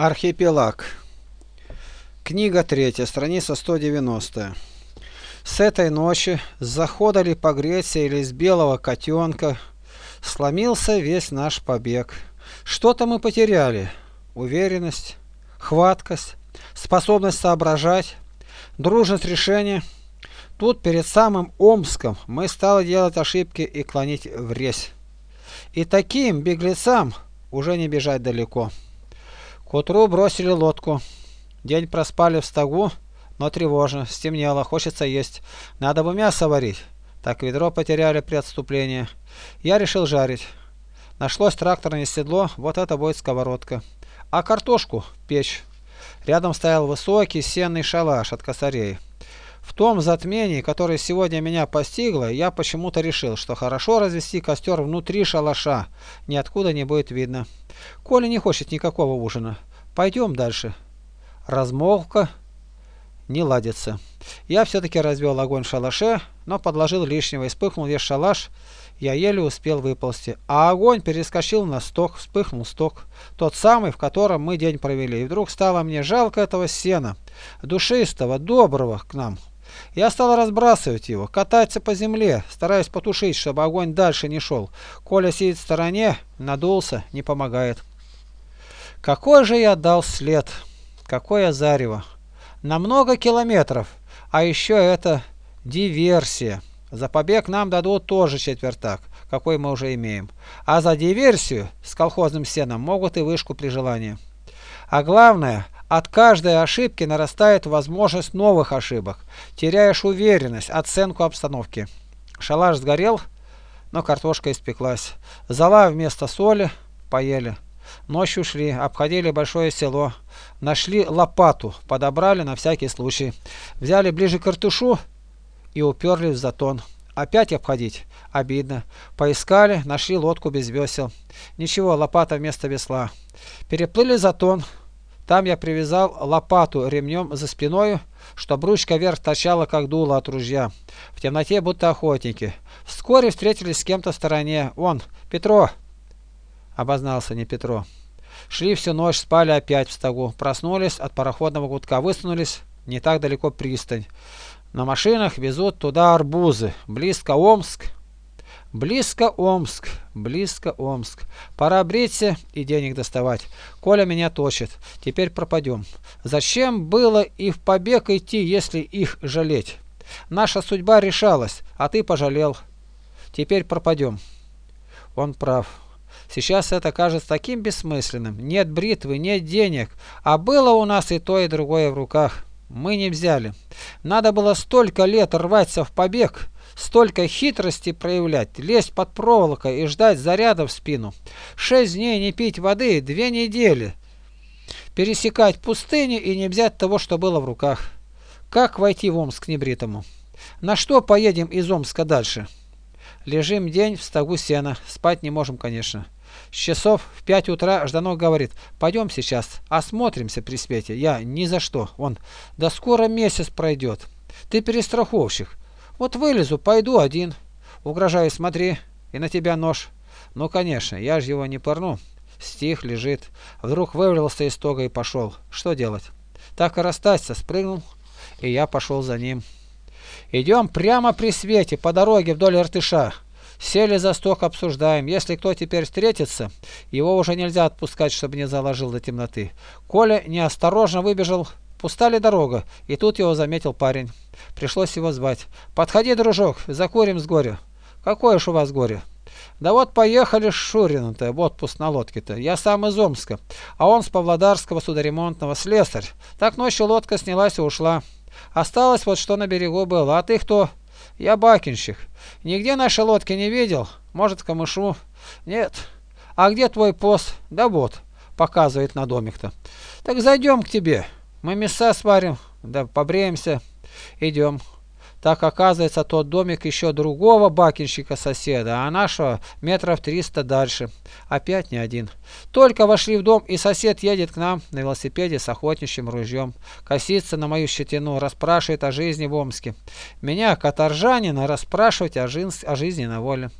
Архипелаг. Книга третья, страница 190. С этой ночи, с захода ли погреться или с белого котенка, сломился весь наш побег. Что-то мы потеряли. Уверенность, хваткость, способность соображать, дружность решения. Тут перед самым Омском мы стали делать ошибки и клонить в резь. И таким беглецам уже не бежать далеко. К утру бросили лодку. День проспали в стогу, но тревожно, стемнело, хочется есть. Надо бы мясо варить. Так ведро потеряли при отступлении. Я решил жарить. Нашлось тракторное седло, вот это будет сковородка. А картошку – печь. Рядом стоял высокий сенный шалаш от косарей. В том затмении, которое сегодня меня постигло, я почему-то решил, что хорошо развести костер внутри шалаша, ниоткуда не будет видно. Коля не хочет никакого ужина. Пойдем дальше. Размолвка не ладится. Я все-таки развел огонь в шалаше, но подложил лишнего и вспыхнул весь шалаш. Я еле успел выползти. А огонь перескочил на сток, вспыхнул сток. Тот самый, в котором мы день провели. И вдруг стало мне жалко этого сена. Душистого, доброго к нам. Я стал разбрасывать его, кататься по земле, стараясь потушить, чтобы огонь дальше не шел. Коля сидит в стороне, надулся, не помогает. Какой же я дал след, какое зарево. На много километров, а еще это диверсия. За побег нам дадут тоже четвертак, какой мы уже имеем. А за диверсию с колхозным сеном могут и вышку при желании. А главное, от каждой ошибки нарастает возможность новых ошибок. Теряешь уверенность, оценку обстановки. Шалаш сгорел, но картошка испеклась. Зала вместо соли поели. Ночью шли, обходили большое село. Нашли лопату, подобрали на всякий случай. Взяли ближе к картушу и уперли в затон. Опять обходить? Обидно. Поискали, нашли лодку без весел. Ничего, лопата вместо весла. Переплыли затон. Там я привязал лопату ремнем за спиною, чтоб ручка вверх торчала, как дуло от ружья. В темноте будто охотники. Вскоре встретились с кем-то в стороне. Он, Петро. Обознался не Петро. Шли всю ночь, спали опять в стогу. Проснулись, от пароходного гудка высунулись. Не так далеко пристань. На машинах везут туда арбузы. Близко Омск. Близко Омск, близко Омск. Пора бриться и денег доставать. Коля меня точит. Теперь пропадем. Зачем было и в побег идти, если их жалеть? Наша судьба решалась, а ты пожалел. Теперь пропадем. Он прав. Сейчас это кажется таким бессмысленным. Нет бритвы, нет денег. А было у нас и то, и другое в руках. Мы не взяли. Надо было столько лет рваться в побег столько хитрости проявлять, лезть под проволокой и ждать заряда в спину. Шесть дней не пить воды, две недели. Пересекать пустыни и не взять того, что было в руках. Как войти в Омск небритому? На что поедем из Омска дальше? Лежим день в стогу сена. Спать не можем, конечно. С часов в пять утра Жданов говорит, пойдем сейчас, осмотримся при свете. Я ни за что. Он, да скоро месяц пройдет. Ты перестраховщик. Вот вылезу, пойду один. Угрожаю, смотри, и на тебя нож. Ну, конечно, я же его не порну. Стих лежит. Вдруг вывалился из тога и пошел. Что делать? Так и расстаться, спрыгнул, и я пошел за ним. Идем прямо при свете, по дороге вдоль Иртыша. Сели за сток, обсуждаем. Если кто теперь встретится, его уже нельзя отпускать, чтобы не заложил до темноты. Коля неосторожно выбежал Пуста ли дорога? И тут его заметил парень. Пришлось его звать. «Подходи, дружок, закурим с горя». «Какое ж у вас горе?» «Да вот поехали с Шурином-то в отпуск на лодке-то. Я сам из Омска, а он с Павлодарского судоремонтного, слесарь. Так ночью лодка снялась и ушла. Осталось вот что на берегу было. А ты кто?» «Я бакинщик. Нигде нашей лодки не видел? Может, камышу?» «Нет». «А где твой пост?» «Да вот», показывает на домик-то. «Так зайдем к тебе». Мы мяса сварим, да побреемся, идем. Так оказывается, тот домик еще другого бакинщика соседа, а нашего метров триста дальше. Опять не один. Только вошли в дом, и сосед едет к нам на велосипеде с охотничьим ружьем. Косится на мою щетину, расспрашивает о жизни в Омске. Меня, каторжанина, расспрашивать о, жизни, о жизни на воле.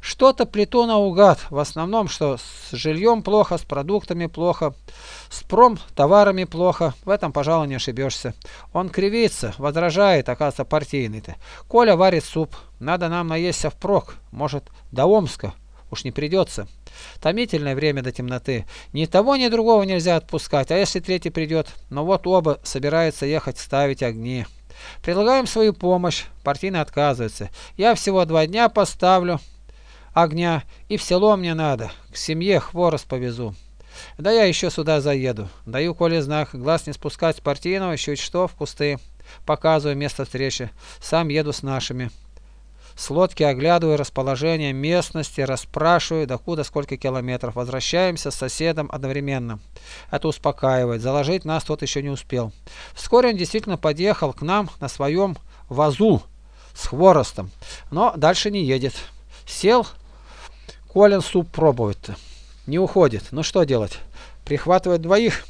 Что-то плиту наугад, в основном, что с жильем плохо, с продуктами плохо, с пром товарами плохо, в этом, пожалуй, не ошибешься. Он кривится, возражает, оказывается, партийный-то. Коля варит суп, надо нам наесться впрок, может, до Омска, уж не придется. Томительное время до темноты. Ни того, ни другого нельзя отпускать, а если третий придет? Но вот оба собираются ехать ставить огни. Предлагаем свою помощь, партийный отказывается. Я всего два дня поставлю, огня, и в село мне надо, к семье хворост повезу. Да я еще сюда заеду. Даю Коле знак, глаз не спускать с партийного, чуть что, в кусты. Показываю место встречи. Сам еду с нашими. С лодки оглядываю расположение местности, расспрашиваю, докуда сколько километров. Возвращаемся с соседом одновременно. Это успокаивает. Заложить нас тот еще не успел. Вскоре он действительно подъехал к нам на своем вазу с хворостом, но дальше не едет. Сел Колин суп пробовать-то. Не уходит. Ну что делать? Прихватывает двоих.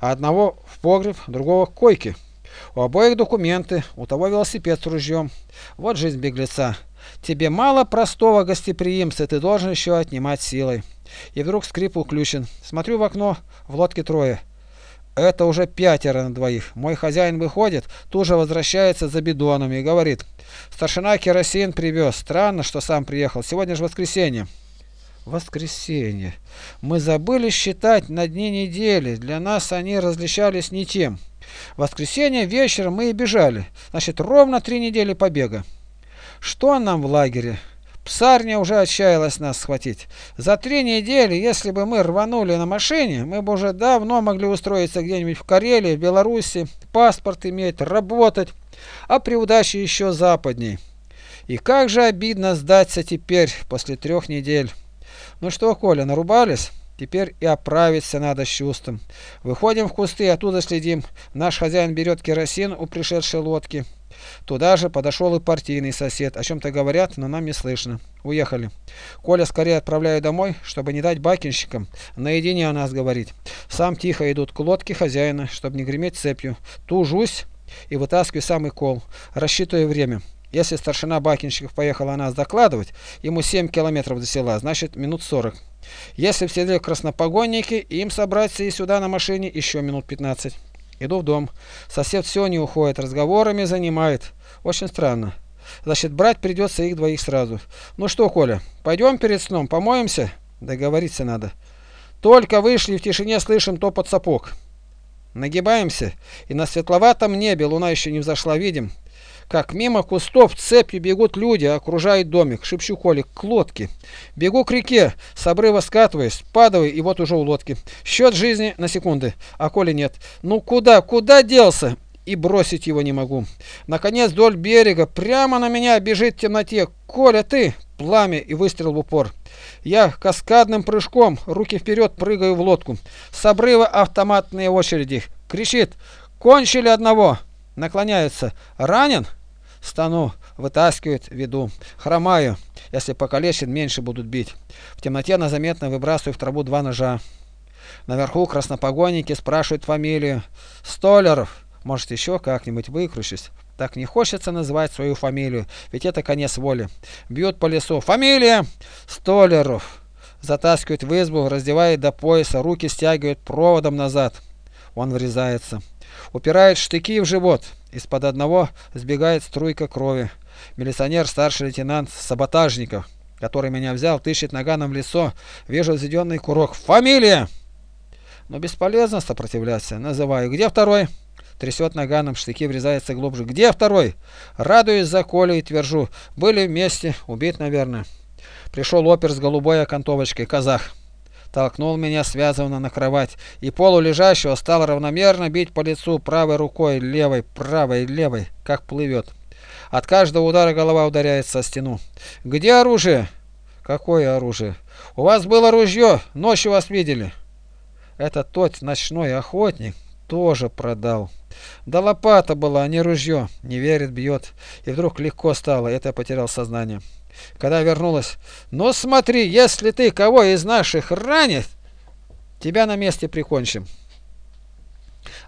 А одного в погреб, другого к койке. У обоих документы, у того велосипед с ружьем. Вот жизнь беглеца. Тебе мало простого гостеприимства, ты должен еще отнимать силой. И вдруг скрип уключен. Смотрю в окно, в лодке трое. Это уже пятеро на двоих. Мой хозяин выходит, тут же возвращается за бидонами и говорит. Старшина керосин привез. Странно, что сам приехал. Сегодня же воскресенье. Воскресенье. Мы забыли считать на дни недели. Для нас они различались ничем. Воскресенье вечером мы и бежали. Значит, ровно три недели побега. Что нам в лагере? Псарня уже отчаялась нас схватить. За три недели, если бы мы рванули на машине, мы бы уже давно могли устроиться где-нибудь в Карелии, в Беларуси, паспорт иметь, работать, а при удаче еще западней. И как же обидно сдаться теперь, после трех недель. Ну что, Коля, нарубались? Теперь и оправиться надо с чувством. Выходим в кусты, оттуда следим. Наш хозяин берет керосин у пришедшей лодки. Туда же подошел и партийный сосед. О чем-то говорят, но нам не слышно. Уехали. Коля скорее отправляю домой, чтобы не дать бакинщикам наедине о нас говорить. Сам тихо идут к лодке хозяина, чтобы не греметь цепью. Тужусь и вытаскиваю самый кол. Рассчитываю время. Если старшина Бакинщиков поехал о нас докладывать, ему 7 километров до села, значит минут 40. Если в селе краснопогонники, им собраться и сюда на машине еще минут 15. Иду в дом. Сосед все не уходит, разговорами занимает. Очень странно. Значит, брать придется их двоих сразу. Ну что, Коля, пойдем перед сном, помоемся? Договориться надо. Только вышли, в тишине слышим топот сапог. Нагибаемся, и на светловатом небе луна еще не взошла, видим, как мимо кустов цепью бегут люди, окружают домик. Шепчу Коле, к лодке. Бегу к реке, с обрыва скатываюсь, падаю, и вот уже у лодки. Счет жизни на секунды, а Коли нет. Ну куда, куда делся? И бросить его не могу. Наконец, вдоль берега, прямо на меня бежит в темноте. Коля, ты! Пламя и выстрел в упор. Я каскадным прыжком, руки вперед, прыгаю в лодку. С обрыва автоматные очереди. Кричит, кончили одного. Наклоняется. Ранен? Стану, вытаскивают, веду. Хромаю. Если покалечен, меньше будут бить. В темноте она заметно выбрасываю в траву два ножа. Наверху краснопогонники спрашивают фамилию. Столяров. Может, еще как-нибудь выкручусь. Так не хочется называть свою фамилию, ведь это конец воли. Бьют по лесу. Фамилия! Столяров. Затаскивают в избу, раздевает до пояса, руки стягивают проводом назад. Он врезается. Упирает штыки в живот. Из-под одного сбегает струйка крови. Милиционер, старший лейтенант Саботажников, который меня взял, тыщет наганом в лицо. Вижу взведенный курок. Фамилия! Но бесполезно сопротивляться. Называю. Где второй? Трясет наганом, штыки врезается глубже. Где второй? Радуюсь за Колю и твержу. Были вместе. Убит, наверное. Пришел опер с голубой окантовочкой. Казах толкнул меня связанно на кровать и полулежащего стал равномерно бить по лицу правой рукой, левой, правой, левой, как плывет. От каждого удара голова ударяется о стену. «Где оружие?» «Какое оружие?» «У вас было ружье, ночью вас видели». Это тот ночной охотник тоже продал. Да лопата была, а не ружье. Не верит, бьет. И вдруг легко стало, это потерял сознание. Когда вернулась, ну смотри, если ты кого из наших ранит, тебя на месте прикончим.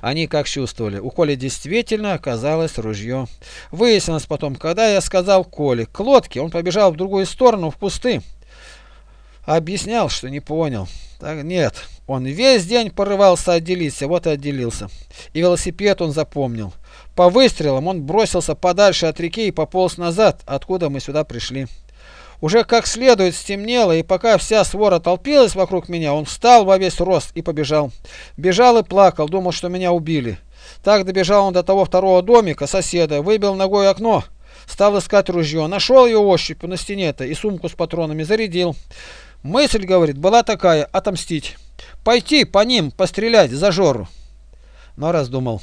Они как чувствовали, у Коли действительно оказалось ружье. Выяснилось потом, когда я сказал Коле к лодке, он побежал в другую сторону, в кусты. Объяснял, что не понял. Так, нет, он весь день порывался отделиться, вот и отделился. И велосипед он запомнил. По выстрелам он бросился подальше от реки и пополз назад, откуда мы сюда пришли. Уже как следует стемнело, и пока вся свора толпилась вокруг меня, он встал во весь рост и побежал. Бежал и плакал, думал, что меня убили. Так добежал он до того второго домика, соседа, выбил ногой окно, стал искать ружье, нашел ее ощупью на стене-то и сумку с патронами зарядил. Мысль, говорит, была такая – отомстить. Пойти по ним, пострелять за Жору. Но раздумал.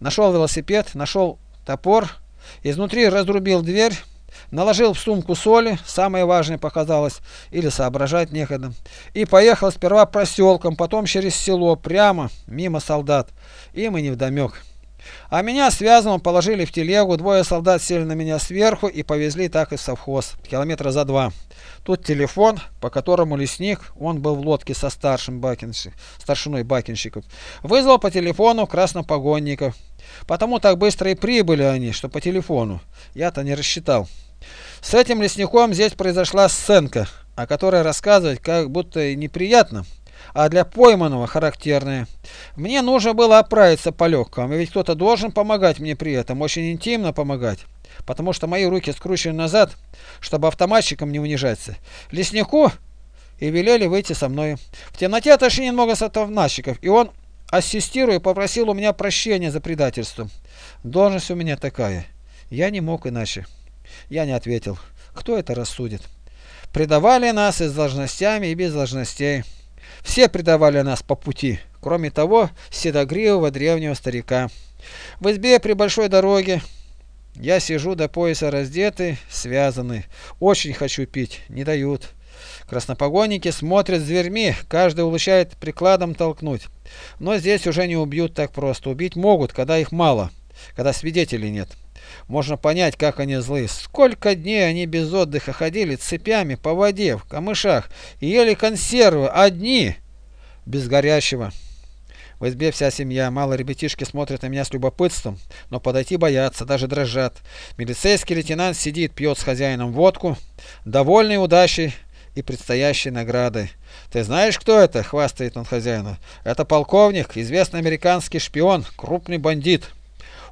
Нашел велосипед, нашел топор, изнутри разрубил дверь, наложил в сумку соли, самое важное показалось, или соображать некогда, и поехал сперва проселком, потом через село, прямо, мимо солдат, им и невдомек. А меня связанного положили в телегу, двое солдат сели на меня сверху и повезли так и в совхоз, километра за два. Тут телефон, по которому лесник, он был в лодке со старшим бакинщик, старшиной бакинщиков, вызвал по телефону краснопогонников. Потому так быстро и прибыли они, что по телефону. Я-то не рассчитал. С этим лесником здесь произошла сценка, о которой рассказывать как будто неприятно, а для пойманного характерная. Мне нужно было оправиться по-легкому, ведь кто-то должен помогать мне при этом, очень интимно помогать, потому что мои руки скручены назад, чтобы автоматчиком не унижаться. Леснику и велели выйти со мной. В темноте отошли немного с автоматчиков, и он, ассистируя, попросил у меня прощения за предательство. Должность у меня такая. Я не мог иначе. Я не ответил. Кто это рассудит? Предавали нас и с должностями, и без должностей. Все предавали нас по пути, кроме того седогривого древнего старика. В избе при большой дороге я сижу до пояса раздетый, связанный. Очень хочу пить, не дают. Краснопогонники смотрят зверьми, каждый улучшает прикладом толкнуть. Но здесь уже не убьют так просто. Убить могут, когда их мало, когда свидетелей нет. Можно понять, как они злы. Сколько дней они без отдыха ходили цепями по воде, в камышах и ели консервы, одни, без горячего. В избе вся семья, мало ребятишки смотрят на меня с любопытством, но подойти боятся, даже дрожат. Милицейский лейтенант сидит, пьет с хозяином водку, довольный удачей и предстоящей наградой. «Ты знаешь, кто это?» — хвастает он хозяину. «Это полковник, известный американский шпион, крупный бандит».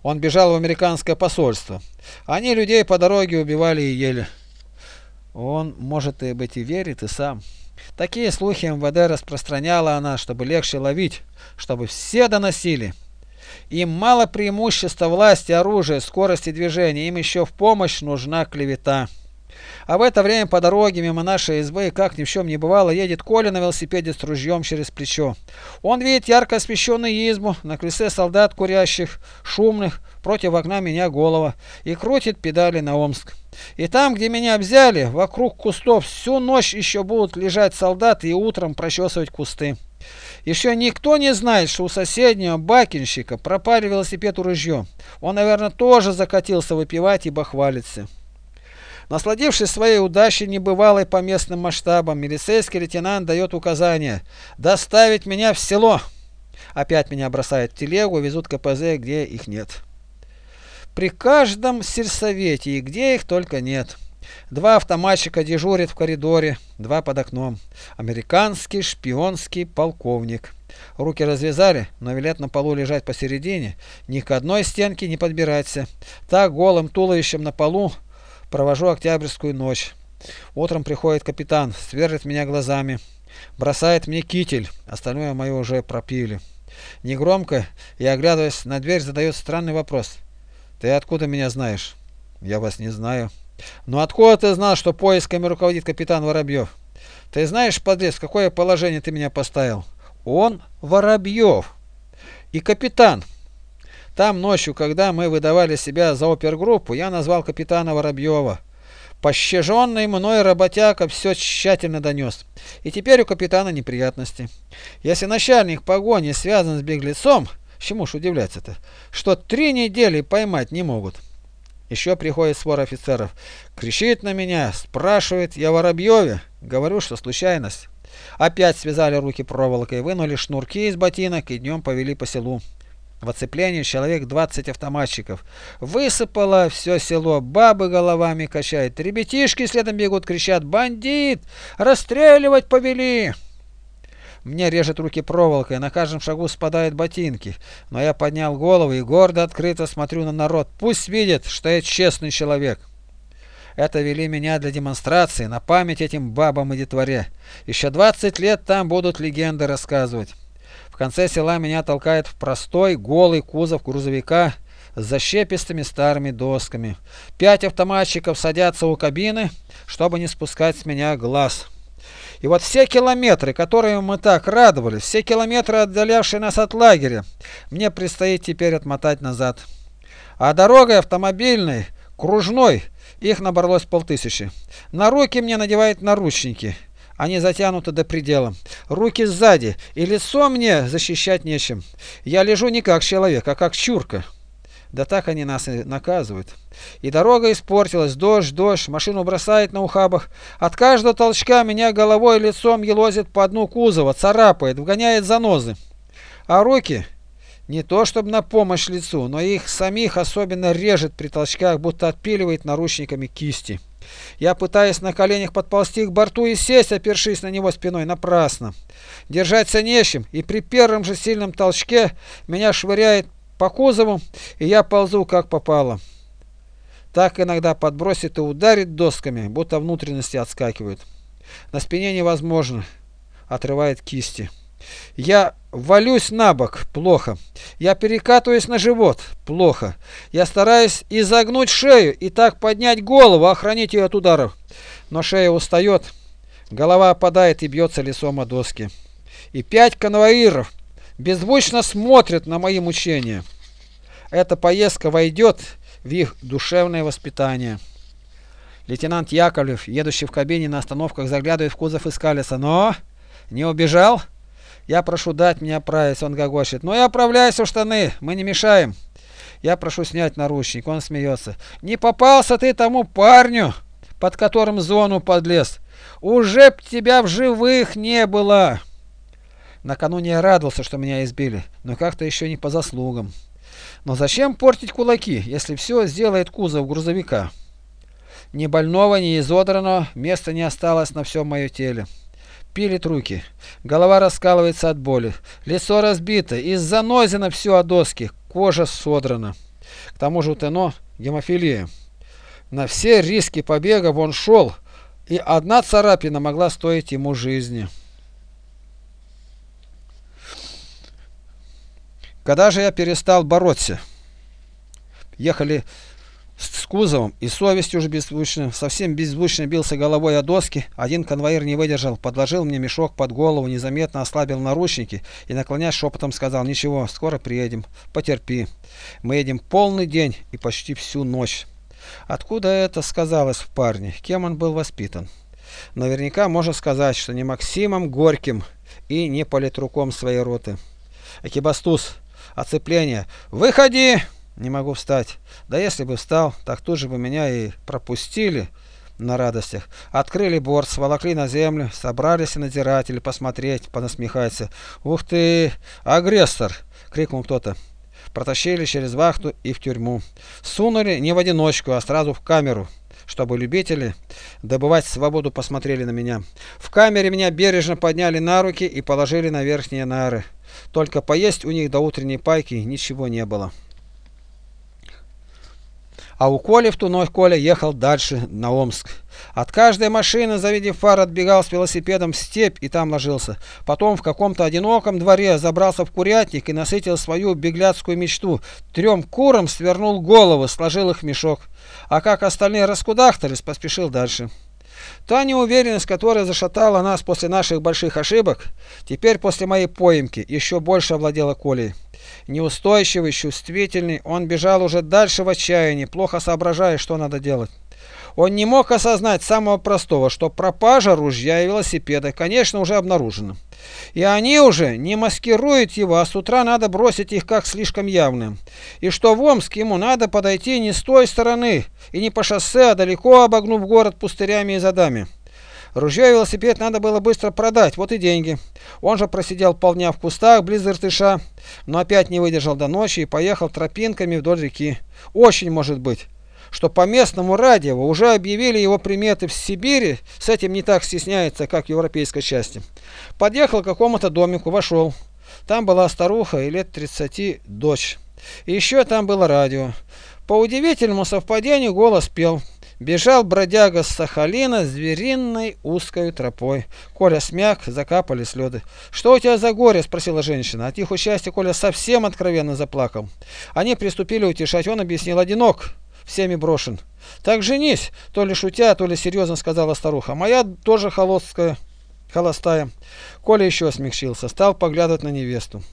Он бежал в американское посольство. Они людей по дороге убивали и ели. Он, может, и быть и верит, и сам. Такие слухи МВД распространяла она, чтобы легче ловить, чтобы все доносили. Им мало преимущества власти, оружия, скорости движения, им еще в помощь нужна клевета. А в это время по дороге мимо нашей избы, как ни в чем не бывало, едет Коля на велосипеде с ружьем через плечо. Он видит ярко освещенную избу, на колесе солдат курящих, шумных, против окна меня голова, и крутит педали на Омск. И там, где меня взяли, вокруг кустов всю ночь еще будут лежать солдаты и утром прочесывать кусты. Еще никто не знает, что у соседнего бакинщика пропали велосипед и ружье. Он, наверное, тоже закатился выпивать, ибо хвалится. Насладившись своей удачей, небывалой по местным масштабам, милицейский лейтенант дает указание доставить меня в село. Опять меня бросают в телегу, везут КПЗ, где их нет. При каждом сельсовете и где их только нет. Два автоматчика дежурят в коридоре, два под окном. Американский шпионский полковник. Руки развязали, но велят на полу лежать посередине, ни к одной стенке не подбираться. Так голым туловищем на полу Провожу октябрьскую ночь. Утром приходит капитан, сверлит меня глазами, бросает мне китель, остальное мое уже пропили. Негромко и оглядываясь на дверь, задает странный вопрос. «Ты откуда меня знаешь?» «Я вас не знаю». «Ну откуда ты знал, что поисками руководит капитан Воробьев?» «Ты знаешь, подлец, какое положение ты меня поставил?» «Он Воробьев и капитан». Там ночью, когда мы выдавали себя за опергруппу, я назвал капитана Воробьева. Пощаженный мной работяга все тщательно донес. И теперь у капитана неприятности. Если начальник погони связан с беглецом, чему ж удивляться-то, что три недели поймать не могут. Еще приходит свор офицеров. Кричит на меня, спрашивает, я Воробьеве. Говорю, что случайность. Опять связали руки проволокой, вынули шнурки из ботинок и днем повели по селу. В оцеплении человек 20 автоматчиков. Высыпало все село, бабы головами качают, ребятишки следом бегут, кричат «Бандит! Расстреливать повели!» Мне режет руки проволокой, на каждом шагу спадают ботинки. Но я поднял голову и гордо открыто смотрю на народ. Пусть видит, что я честный человек. Это вели меня для демонстрации, на память этим бабам и детворе. Еще 20 лет там будут легенды рассказывать. Конце села меня толкает в простой, голый кузов грузовика с защепистыми старыми досками. Пять автоматчиков садятся у кабины, чтобы не спускать с меня глаз. И вот все километры, которые мы так радовались, все километры, отдалявшие нас от лагеря, мне предстоит теперь отмотать назад. А дорогой автомобильной, кружной, их набралось полтысячи. На руки мне надевают наручники. Они затянуты до предела. Руки сзади, и лицо мне защищать нечем. Я лежу не как человек, а как чурка. Да так они нас и наказывают. И дорога испортилась, дождь, дождь, машину бросает на ухабах. От каждого толчка меня головой и лицом елозит по дну кузова, царапает, вгоняет занозы. А руки не то чтобы на помощь лицу, но их самих особенно режет при толчках, будто отпиливает наручниками кисти. Я пытаюсь на коленях подползти к борту и сесть, опершись на него спиной, напрасно. Держаться нечем, и при первом же сильном толчке меня швыряет по кузову, и я ползу как попало. Так иногда подбросит и ударит досками, будто внутренности отскакивают. На спине невозможно, отрывает кисти. Я валюсь на бок, плохо. Я перекатываюсь на живот, плохо. Я стараюсь изогнуть шею и так поднять голову, охранить ее от ударов. Но шея устает, голова опадает и бьется лицом о доски. И пять конвоиров беззвучно смотрят на мои мучения. Эта поездка войдет в их душевное воспитание. Лейтенант Яковлев, едущий в кабине на остановках, заглядывает в кузов и скалится. «Но? Не убежал?» «Я прошу дать мне оправить», он гогочет. «Ну и оправляйся в штаны, мы не мешаем». Я прошу снять наручник, он смеется. «Не попался ты тому парню, под которым зону подлез. Уже б тебя в живых не было!» Накануне я радовался, что меня избили, но как-то еще не по заслугам. Но зачем портить кулаки, если все сделает кузов грузовика? Ни больного, ни изодранного места не осталось на всем моем теле. Пилит руки, голова раскалывается от боли, лицо разбито, из-за нозина все о доски, кожа содрана. К тому же у Тено гемофилия. На все риски побега он шел, и одна царапина могла стоить ему жизни. Когда же я перестал бороться? Ехали с кузовом и совестью уже беззвучно, совсем беззвучно бился головой о доски. Один конвоир не выдержал, подложил мне мешок под голову, незаметно ослабил наручники и, наклонясь шепотом, сказал, ничего, скоро приедем, потерпи. Мы едем полный день и почти всю ночь. Откуда это сказалось в парне? Кем он был воспитан? Наверняка можно сказать, что не Максимом Горьким и не политруком своей роты. Экибастуз Оцепление. Выходи! Не могу встать. Да если бы встал, так тут же бы меня и пропустили на радостях. Открыли борт, сволокли на землю, собрались и надзиратели посмотреть, понасмехаться. «Ух ты! Агрессор!» — крикнул кто-то. Протащили через вахту и в тюрьму. Сунули не в одиночку, а сразу в камеру, чтобы любители добывать свободу посмотрели на меня. В камере меня бережно подняли на руки и положили на верхние нары. Только поесть у них до утренней пайки ничего не было. А у Коли в ту ночь Коля ехал дальше, на Омск. От каждой машины, завидев фар, отбегал с велосипедом в степь и там ложился. Потом в каком-то одиноком дворе забрался в курятник и насытил свою беглядскую мечту. Трем курам свернул головы, сложил их в мешок. А как остальные раскудахтались, поспешил дальше. Та неуверенность, которая зашатала нас после наших больших ошибок, теперь после моей поимки еще больше овладела Колей. Неустойчивый, чувствительный, он бежал уже дальше в отчаянии, плохо соображая, что надо делать. Он не мог осознать самого простого, что пропажа ружья и велосипеда, конечно, уже обнаружена. И они уже не маскируют его, а с утра надо бросить их как слишком явным. И что в Омск ему надо подойти не с той стороны, и не по шоссе, а далеко обогнув город пустырями и задами. Ружье и велосипед надо было быстро продать, вот и деньги. Он же просидел полдня в кустах близ Иртыша, но опять не выдержал до ночи и поехал тропинками вдоль реки. Очень может быть, что по местному радио уже объявили его приметы в Сибири, с этим не так стесняется, как в европейской части. Подъехал к какому-то домику, вошел. Там была старуха и лет 30 дочь. И еще там было радио. По удивительному совпадению голос пел. Бежал бродяга с Сахалина звериной узкой тропой. Коля смяк, закапали слезы. «Что у тебя за горе?» – спросила женщина. От их участия Коля совсем откровенно заплакал. Они приступили утешать. Он объяснил одинок, всеми брошен. «Так женись!» – то ли шутя, то ли серьезно сказала старуха. «Моя тоже холостская, холостая». Коля еще смягчился, стал поглядывать на невесту.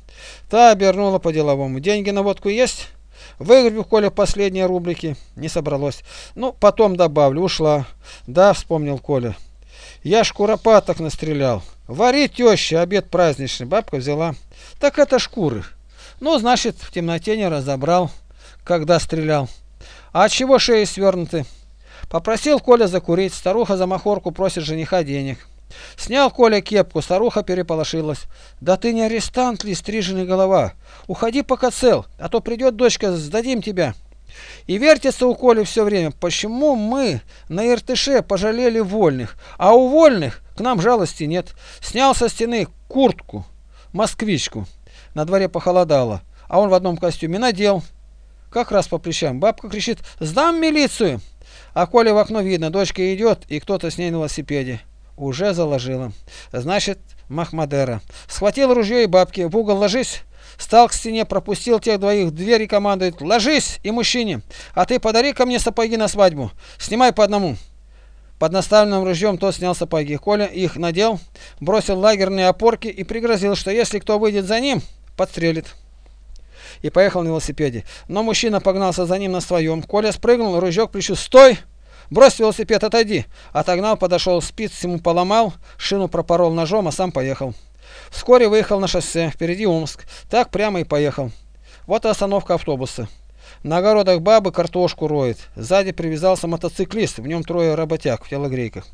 Та обернула по-деловому. «Деньги на водку есть?» Выгреб Коля последние рублики. Не собралось. Ну, потом добавлю. Ушла. Да, вспомнил Коля. Я ж куропаток настрелял. Вари, теща, обед праздничный. Бабка взяла. Так это шкуры. Ну, значит, в темноте не разобрал, когда стрелял. А от чего шеи свернуты? Попросил Коля закурить. Старуха за махорку просит жениха денег. Снял Коля кепку, старуха переполошилась. «Да ты не арестант ли, стриженный голова? Уходи пока цел, а то придет дочка, сдадим тебя». И вертится у Коли все время, почему мы на Иртыше пожалели вольных, а у вольных к нам жалости нет. Снял со стены куртку, москвичку. На дворе похолодало, а он в одном костюме надел. Как раз по плечам. Бабка кричит «Сдам милицию!» А Коля в окно видно, дочка идет, и кто-то с ней на велосипеде. Уже заложила. Значит, Махмадера. Схватил ружье и бабки. В угол ложись. Стал к стене, пропустил тех двоих, двери командует. Ложись и мужчине. А ты подари ко мне сапоги на свадьбу. Снимай по одному. Под наставленным ружьем тот снял сапоги. Коля их надел, бросил лагерные опорки и пригрозил, что если кто выйдет за ним, подстрелит. И поехал на велосипеде. Но мужчина погнался за ним на своем. Коля спрыгнул, ружье к плечу. «Стой!» Брось велосипед, отойди. Отогнал, подошел, спиц ему поломал, шину пропорол ножом, а сам поехал. Вскоре выехал на шоссе, впереди Омск. Так прямо и поехал. Вот и остановка автобуса. На огородах бабы картошку роет. Сзади привязался мотоциклист, в нем трое работяг в телогрейках.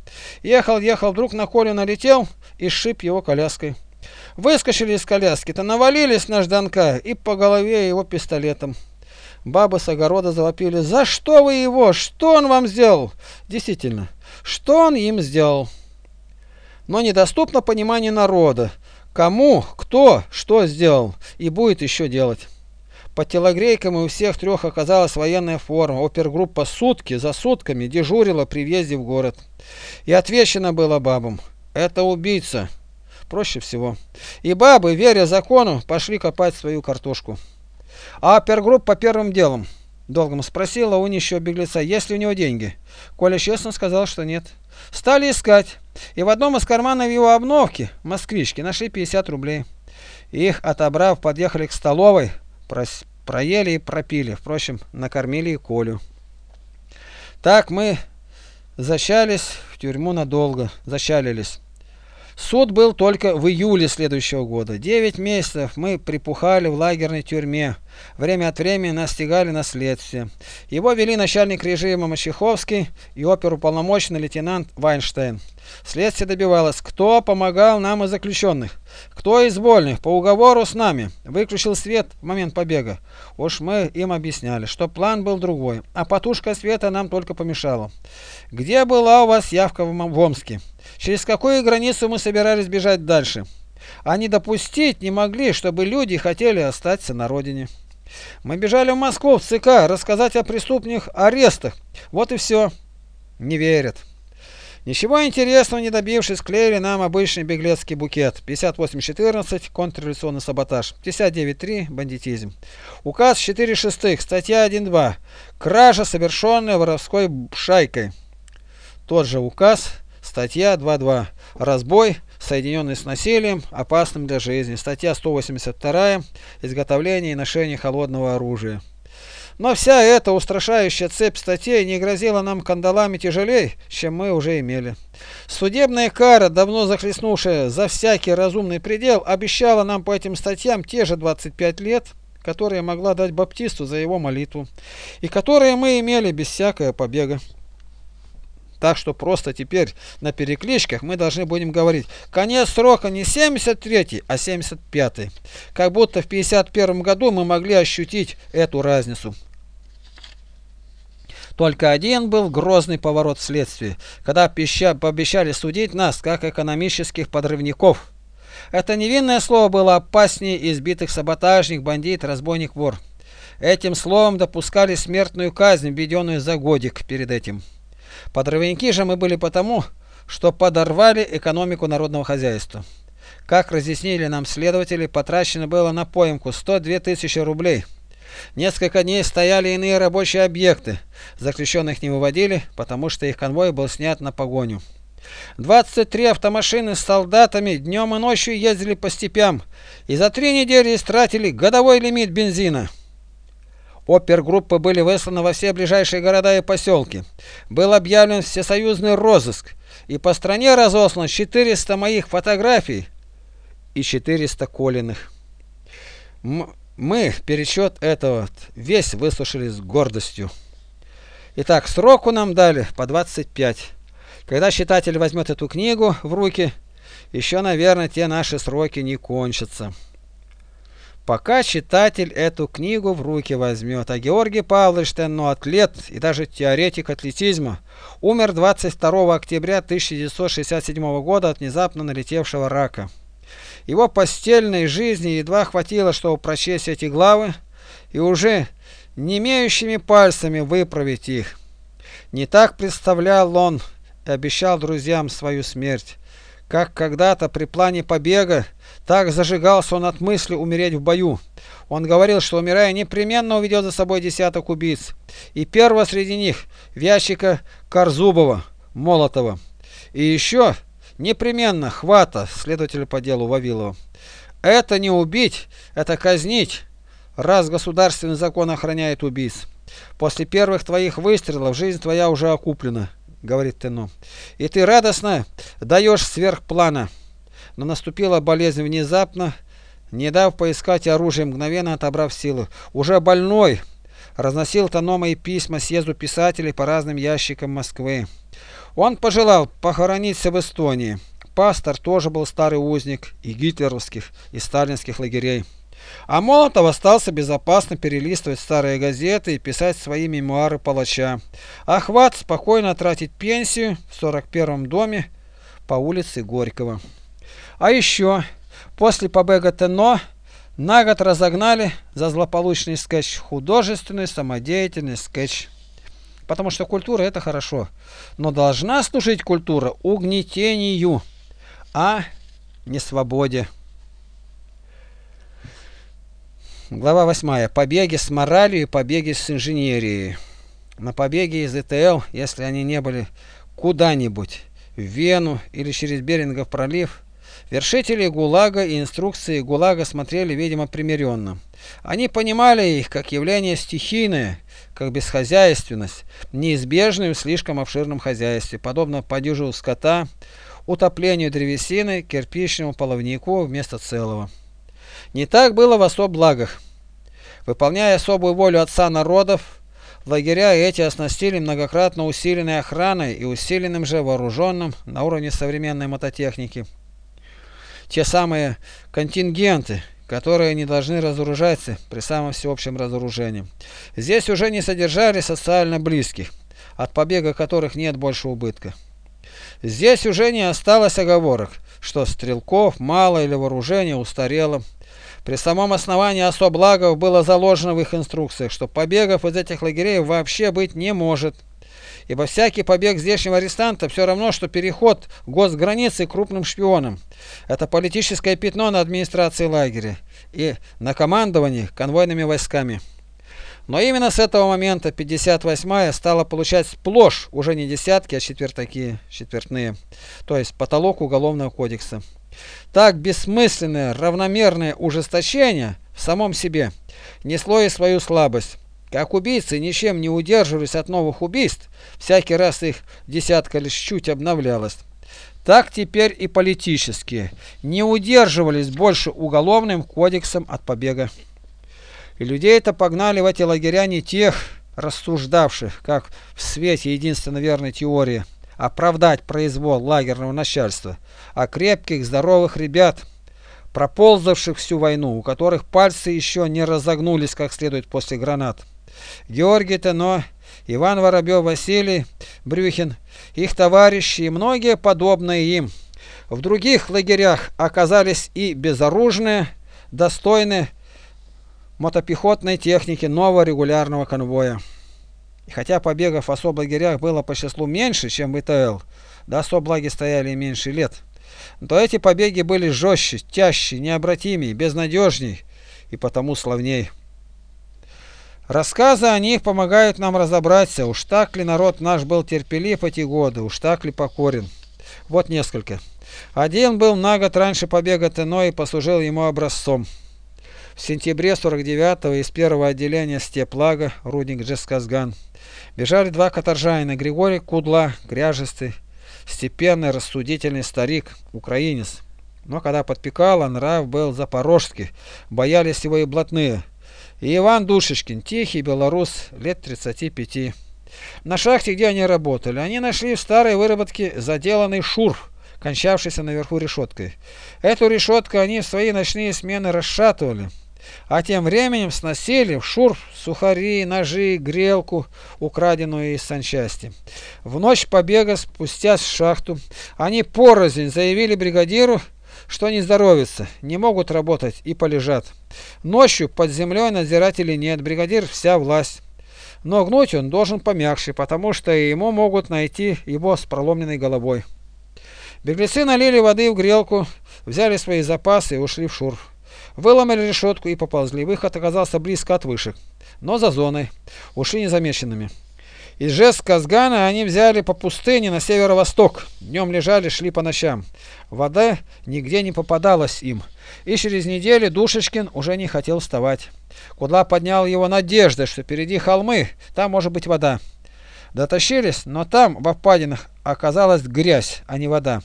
Ехал, ехал, вдруг на Колю налетел и сшиб его коляской. Выскочили из коляски-то, навалились на Жданка и по голове его пистолетом. Бабы с огорода завопили. «За что вы его? Что он вам сделал?» Действительно, что он им сделал? Но недоступно пониманию народа. Кому, кто, что сделал и будет еще делать. Под телогрейками у всех трех оказалась военная форма. Опергруппа сутки за сутками дежурила при въезде в город. И отвечено было бабам. Это убийца. Проще всего. И бабы, веря закону, пошли копать свою картошку. А опергруппа первым делом долгом спросила у нищего беглеца, есть ли у него деньги. Коля честно сказал, что нет. Стали искать, и в одном из карманов его обновки, москвички, нашли 50 рублей. Их, отобрав, подъехали к столовой, проели и пропили, впрочем, накормили и Колю. Так мы зачались в тюрьму надолго, зачалились. Суд был только в июле следующего года. Девять месяцев мы припухали в лагерной тюрьме. Время от времени настигали наследствие. Его вели начальник режима Мачеховский и оперуполномоченный лейтенант Вайнштейн. Следствие добивалось, кто помогал нам из заключенных, кто из вольных по уговору с нами выключил свет в момент побега. Уж мы им объясняли, что план был другой, а потушка света нам только помешала. Где была у вас явка в Омске? Через какую границу мы собирались бежать дальше? Они допустить не могли, чтобы люди хотели остаться на родине. Мы бежали в Москву, в ЦК, рассказать о преступных арестах. Вот и все. Не верят. Ничего интересного не добившись, склеили нам обычный беглецкий букет. 58.14 контрреволюционный саботаж. 59.3 бандитизм. Указ 4 шестых, статья 1.2. Кража, совершенная воровской шайкой. Тот же указ, статья 2.2. Разбой, соединенный с насилием, опасным для жизни. Статья 182. Изготовление и ношение холодного оружия. Но вся эта устрашающая цепь статей не грозила нам кандалами тяжелее, чем мы уже имели. Судебная кара, давно захлестнувшая за всякий разумный предел, обещала нам по этим статьям те же 25 лет, которые могла дать Баптисту за его молитву, и которые мы имели без всякого побега. Так что просто теперь на перекличках мы должны будем говорить конец срока не 73 а 75 -й. Как будто в 51 году мы могли ощутить эту разницу. Только один был грозный поворот следствия, когда пообещали судить нас, как экономических подрывников. Это невинное слово было опаснее избитых саботажник, бандит, разбойник, вор. Этим словом допускали смертную казнь, введенную за годик перед этим. Подрывники же мы были потому, что подорвали экономику народного хозяйства. Как разъяснили нам следователи, потрачено было на поимку 102 тысячи рублей. Несколько дней стояли иные рабочие объекты. Заключенных не выводили, потому что их конвой был снят на погоню. 23 автомашины с солдатами днем и ночью ездили по степям и за три недели истратили годовой лимит бензина. Опергруппы были высланы во все ближайшие города и поселки. Был объявлен всесоюзный розыск, и по стране разослано 400 моих фотографий и 400 Колиных. Мы пересчет этого весь выслушали с гордостью. Итак, сроку нам дали по 25. Когда читатель возьмет эту книгу в руки, еще, наверное, те наши сроки не кончатся. Пока читатель эту книгу в руки возьмет, а Георгий Павлович Тенно, атлет и даже теоретик атлетизма, умер 22 октября 1967 года от внезапно налетевшего рака. Его постельной жизни едва хватило, чтобы прочесть эти главы и уже не имеющими пальцами выправить их. Не так представлял он и обещал друзьям свою смерть. Как когда-то при плане побега, так зажигался он от мысли умереть в бою. Он говорил, что умирая непременно уведет за собой десяток убийц. И первого среди них в ящика Корзубова, Молотова. И еще непременно Хвата, следователя по делу Вавилова. Это не убить, это казнить, раз государственный закон охраняет убийц. После первых твоих выстрелов жизнь твоя уже окуплена. — говорит Тено. «И ты радостно даешь сверх плана». Но наступила болезнь внезапно, не дав поискать оружие, мгновенно отобрав силу. Уже больной разносил Тено мои письма съезду писателей по разным ящикам Москвы. Он пожелал похорониться в Эстонии. Пастор тоже был старый узник и гитлеровских, и сталинских лагерей. А Молотов остался безопасно перелистывать старые газеты и писать свои мемуары палача. Охват спокойно тратить пенсию в 41-м доме по улице Горького. А еще после побега Тэнно на год разогнали за злополучный скетч художественную самодеятельность. Потому что культура это хорошо, но должна служить культура угнетению, а не свободе. Глава 8. Побеги с моралью и побеги с инженерией. На побеге из ИТЛ, если они не были куда-нибудь, в Вену или через Берингов пролив, вершители ГУЛАГа и инструкции ГУЛАГа смотрели, видимо, примиренно. Они понимали их как явление стихийное, как бесхозяйственность, неизбежную в слишком обширном хозяйстве, подобно падежу скота, утоплению древесины, кирпичному половнику вместо целого. Не так было в особ благах. Выполняя особую волю отца народов, лагеря эти оснастили многократно усиленной охраной и усиленным же вооруженным на уровне современной мототехники. Те самые контингенты, которые не должны разоружаться при самом всеобщем разоружении. Здесь уже не содержали социально близких, от побега которых нет больше убытка. Здесь уже не осталось оговорок, что стрелков мало или вооружение устарело, при самом основании особлагов было заложено в их инструкциях, что побегов из этих лагерей вообще быть не может. Ибо всякий побег здешнего арестанта все равно, что переход госграницы крупным шпионом. Это политическое пятно на администрации лагеря и на командовании конвойными войсками. Но именно с этого момента 58-я стала получать сплошь уже не десятки, а четвертаки, четвертные, то есть потолок Уголовного кодекса. Так бессмысленное равномерное ужесточение в самом себе несло и свою слабость. Как убийцы ничем не удерживались от новых убийств, всякий раз их десятка лишь чуть обновлялась. Так теперь и политические не удерживались больше уголовным кодексом от побега. И людей это погнали в эти лагеря не тех, рассуждавших, как в свете единственно верной теории, оправдать произвол лагерного начальства, а крепких, здоровых ребят, проползавших всю войну, у которых пальцы еще не разогнулись как следует после гранат. Георгий Тено, Иван Воробьев, Василий Брюхин, их товарищи и многие подобные им в других лагерях оказались и безоружные, достойные мотопехотной техники нового регулярного конвоя. И хотя побегов в особых лагерях было по числу меньше, чем в ИТЛ, да особлаги стояли меньше лет, то эти побеги были жестче, тяжче, необратимее, безнадежней и потому славней. Рассказы о них помогают нам разобраться, уж так ли народ наш был терпелив эти годы, уж так ли покорен. Вот несколько. Один был на год раньше побега Тено и послужил ему образцом. В сентябре 49-го из первого отделения Степлага, рудник Джесказган, бежали два каторжанина, Григорий Кудла, кряжестый, степенный, рассудительный старик, украинец. Но когда подпекало, нрав был запорожский, боялись его и блатные. И Иван Душечкин, тихий белорус, лет 35. На шахте, где они работали, они нашли в старой выработке заделанный шурф, кончавшийся наверху решеткой. Эту решетку они в свои ночные смены расшатывали, а тем временем сносили в шурф сухари, ножи, грелку, украденную из санчасти. В ночь побега, спустя в шахту, они порознь заявили бригадиру, что не здоровятся, не могут работать и полежат. Ночью под землей надзирателей нет, бригадир вся власть. Но гнуть он должен помягче, потому что ему могут найти его с проломленной головой. Беглецы налили воды в грелку, взяли свои запасы и ушли в шурф. Выломали решетку и поползли. Выход оказался близко от вышек, но за зоной. Ушли незамеченными. Из жест Казгана они взяли по пустыне на северо-восток. Днем лежали, шли по ночам. Вода нигде не попадалась им. И через неделю Душечкин уже не хотел вставать. Кудла поднял его надеждой, что впереди холмы, там может быть вода. Дотащились, но там, в впадинах, оказалась грязь, а не вода.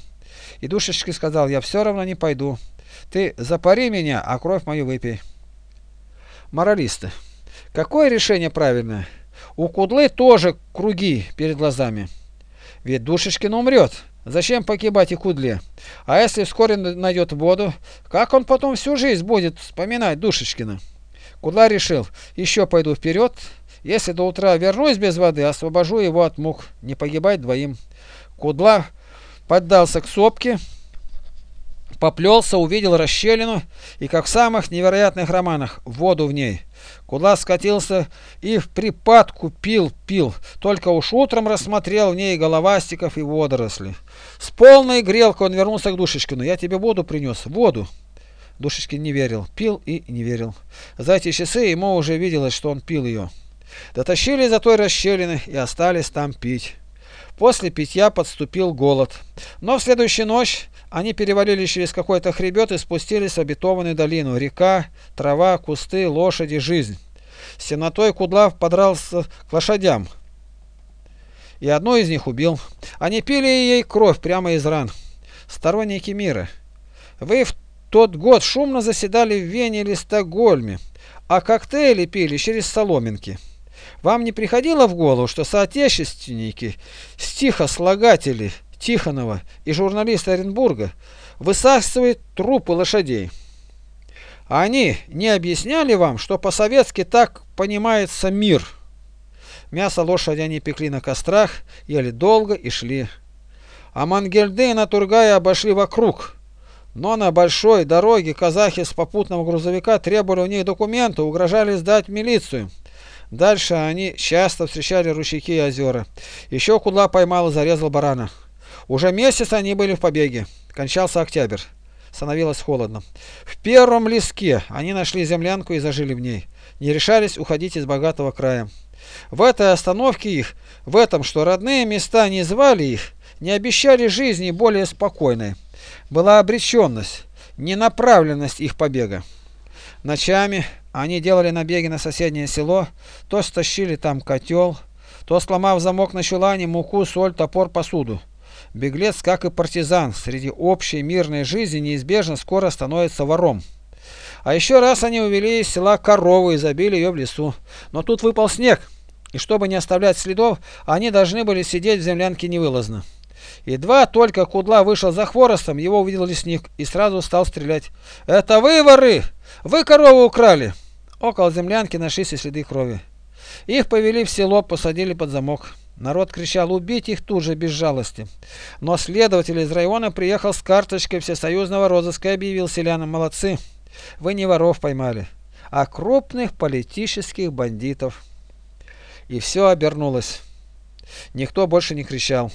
И Душечкин сказал, я все равно не пойду. Ты запари меня, а кровь мою выпей. Моралисты. Какое решение правильное? У Кудлы тоже круги перед глазами. Ведь Душечкин умрет. Зачем погибать и Кудле? А если вскоре найдет воду, как он потом всю жизнь будет вспоминать Душечкина? Кудла решил, еще пойду вперед. Если до утра вернусь без воды, освобожу его от мук. Не погибать двоим. Кудла поддался к сопке, поплелся, увидел расщелину и, как в самых невероятных романах, воду в ней. Куда скатился и в припадку пил-пил, только уж утром рассмотрел в ней головастиков и водоросли. С полной грелкой он вернулся к Душечкину. «Я тебе воду принес, воду». Душечкин не верил, пил и не верил. За эти часы ему уже виделось, что он пил ее. Дотащили за той расщелины и остались там пить. После питья подступил голод. Но в следующую ночь они перевалили через какой-то хребет и спустились в обетованную долину. Река, трава, кусты, лошади, жизнь. С Кудлав подрался к лошадям. И одну из них убил. Они пили ей кровь прямо из ран. Сторонники мира. Вы в тот год шумно заседали в Вене или Стокгольме, а коктейли пили через соломинки. Вам не приходило в голову, что соотечественники, стихослагатели Тихонова и журналисты Оренбурга высасывают трупы лошадей? Они не объясняли вам, что по-советски так понимается мир? Мясо лошади они пекли на кострах, ели долго и шли. А Мангельды на Тургае обошли вокруг. Но на большой дороге казахи с попутного грузовика требовали у них документы, угрожали сдать милицию. Дальше они часто встречали ручейки и озера. Еще Кудла поймал и зарезал барана. Уже месяц они были в побеге. Кончался октябрь. Становилось холодно. В первом леске они нашли землянку и зажили в ней. Не решались уходить из богатого края. В этой остановке их, в этом, что родные места не звали их, не обещали жизни более спокойной. Была обреченность, ненаправленность их побега. Ночами они делали набеги на соседнее село, то стащили там котел, то, сломав замок на чулане, муку, соль, топор, посуду. Беглец, как и партизан, среди общей мирной жизни неизбежно скоро становится вором. А еще раз они увели из села корову и забили ее в лесу. Но тут выпал снег, и чтобы не оставлять следов, они должны были сидеть в землянке невылазно. Едва только Кудла вышел за хворостом, его увидел лесник и сразу стал стрелять. «Это вы, воры! Вы корову украли!» Около землянки нашлись и следы крови. Их повели в село, посадили под замок. Народ кричал убить их тут же без жалости. Но следователь из района приехал с карточкой всесоюзного розыска и объявил селянам «Молодцы, вы не воров поймали, а крупных политических бандитов». И все обернулось. Никто больше не кричал.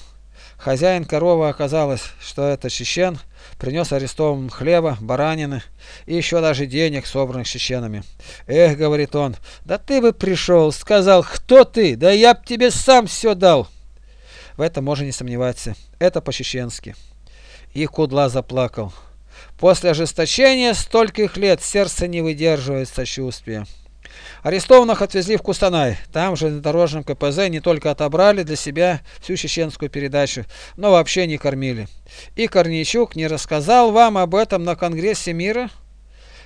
Хозяин коровы оказалось, что это чечен, принес арестованным хлеба, баранины и еще даже денег, собранных чеченами. «Эх, — говорит он, — да ты бы пришел, сказал, кто ты, да я б тебе сам все дал!» В этом можно не сомневаться, это по-чеченски. И Кудла заплакал. После ожесточения стольких лет сердце не выдерживает сочувствия. Арестованных отвезли в Кустанай. Там же на дорожном КПЗ не только отобрали для себя всю чеченскую передачу, но вообще не кормили. И Корнейчук не рассказал вам об этом на Конгрессе мира?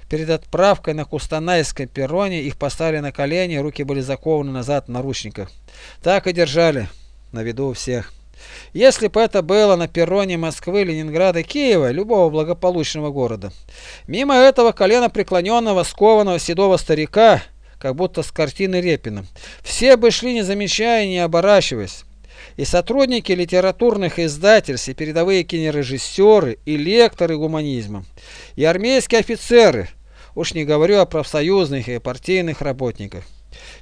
Перед отправкой на Кустанайской перроне их поставили на колени, руки были закованы назад в наручниках. Так и держали на виду у всех. Если бы это было на перроне Москвы, Ленинграда, Киева, любого благополучного города, мимо этого колена преклоненного, скованного седого старика, как будто с картины Репина, все бы шли не замечая, не оборачиваясь. И сотрудники литературных издательств, и передовые кинорежиссеры, и лекторы гуманизма, и армейские офицеры, уж не говорю о профсоюзных и партийных работниках,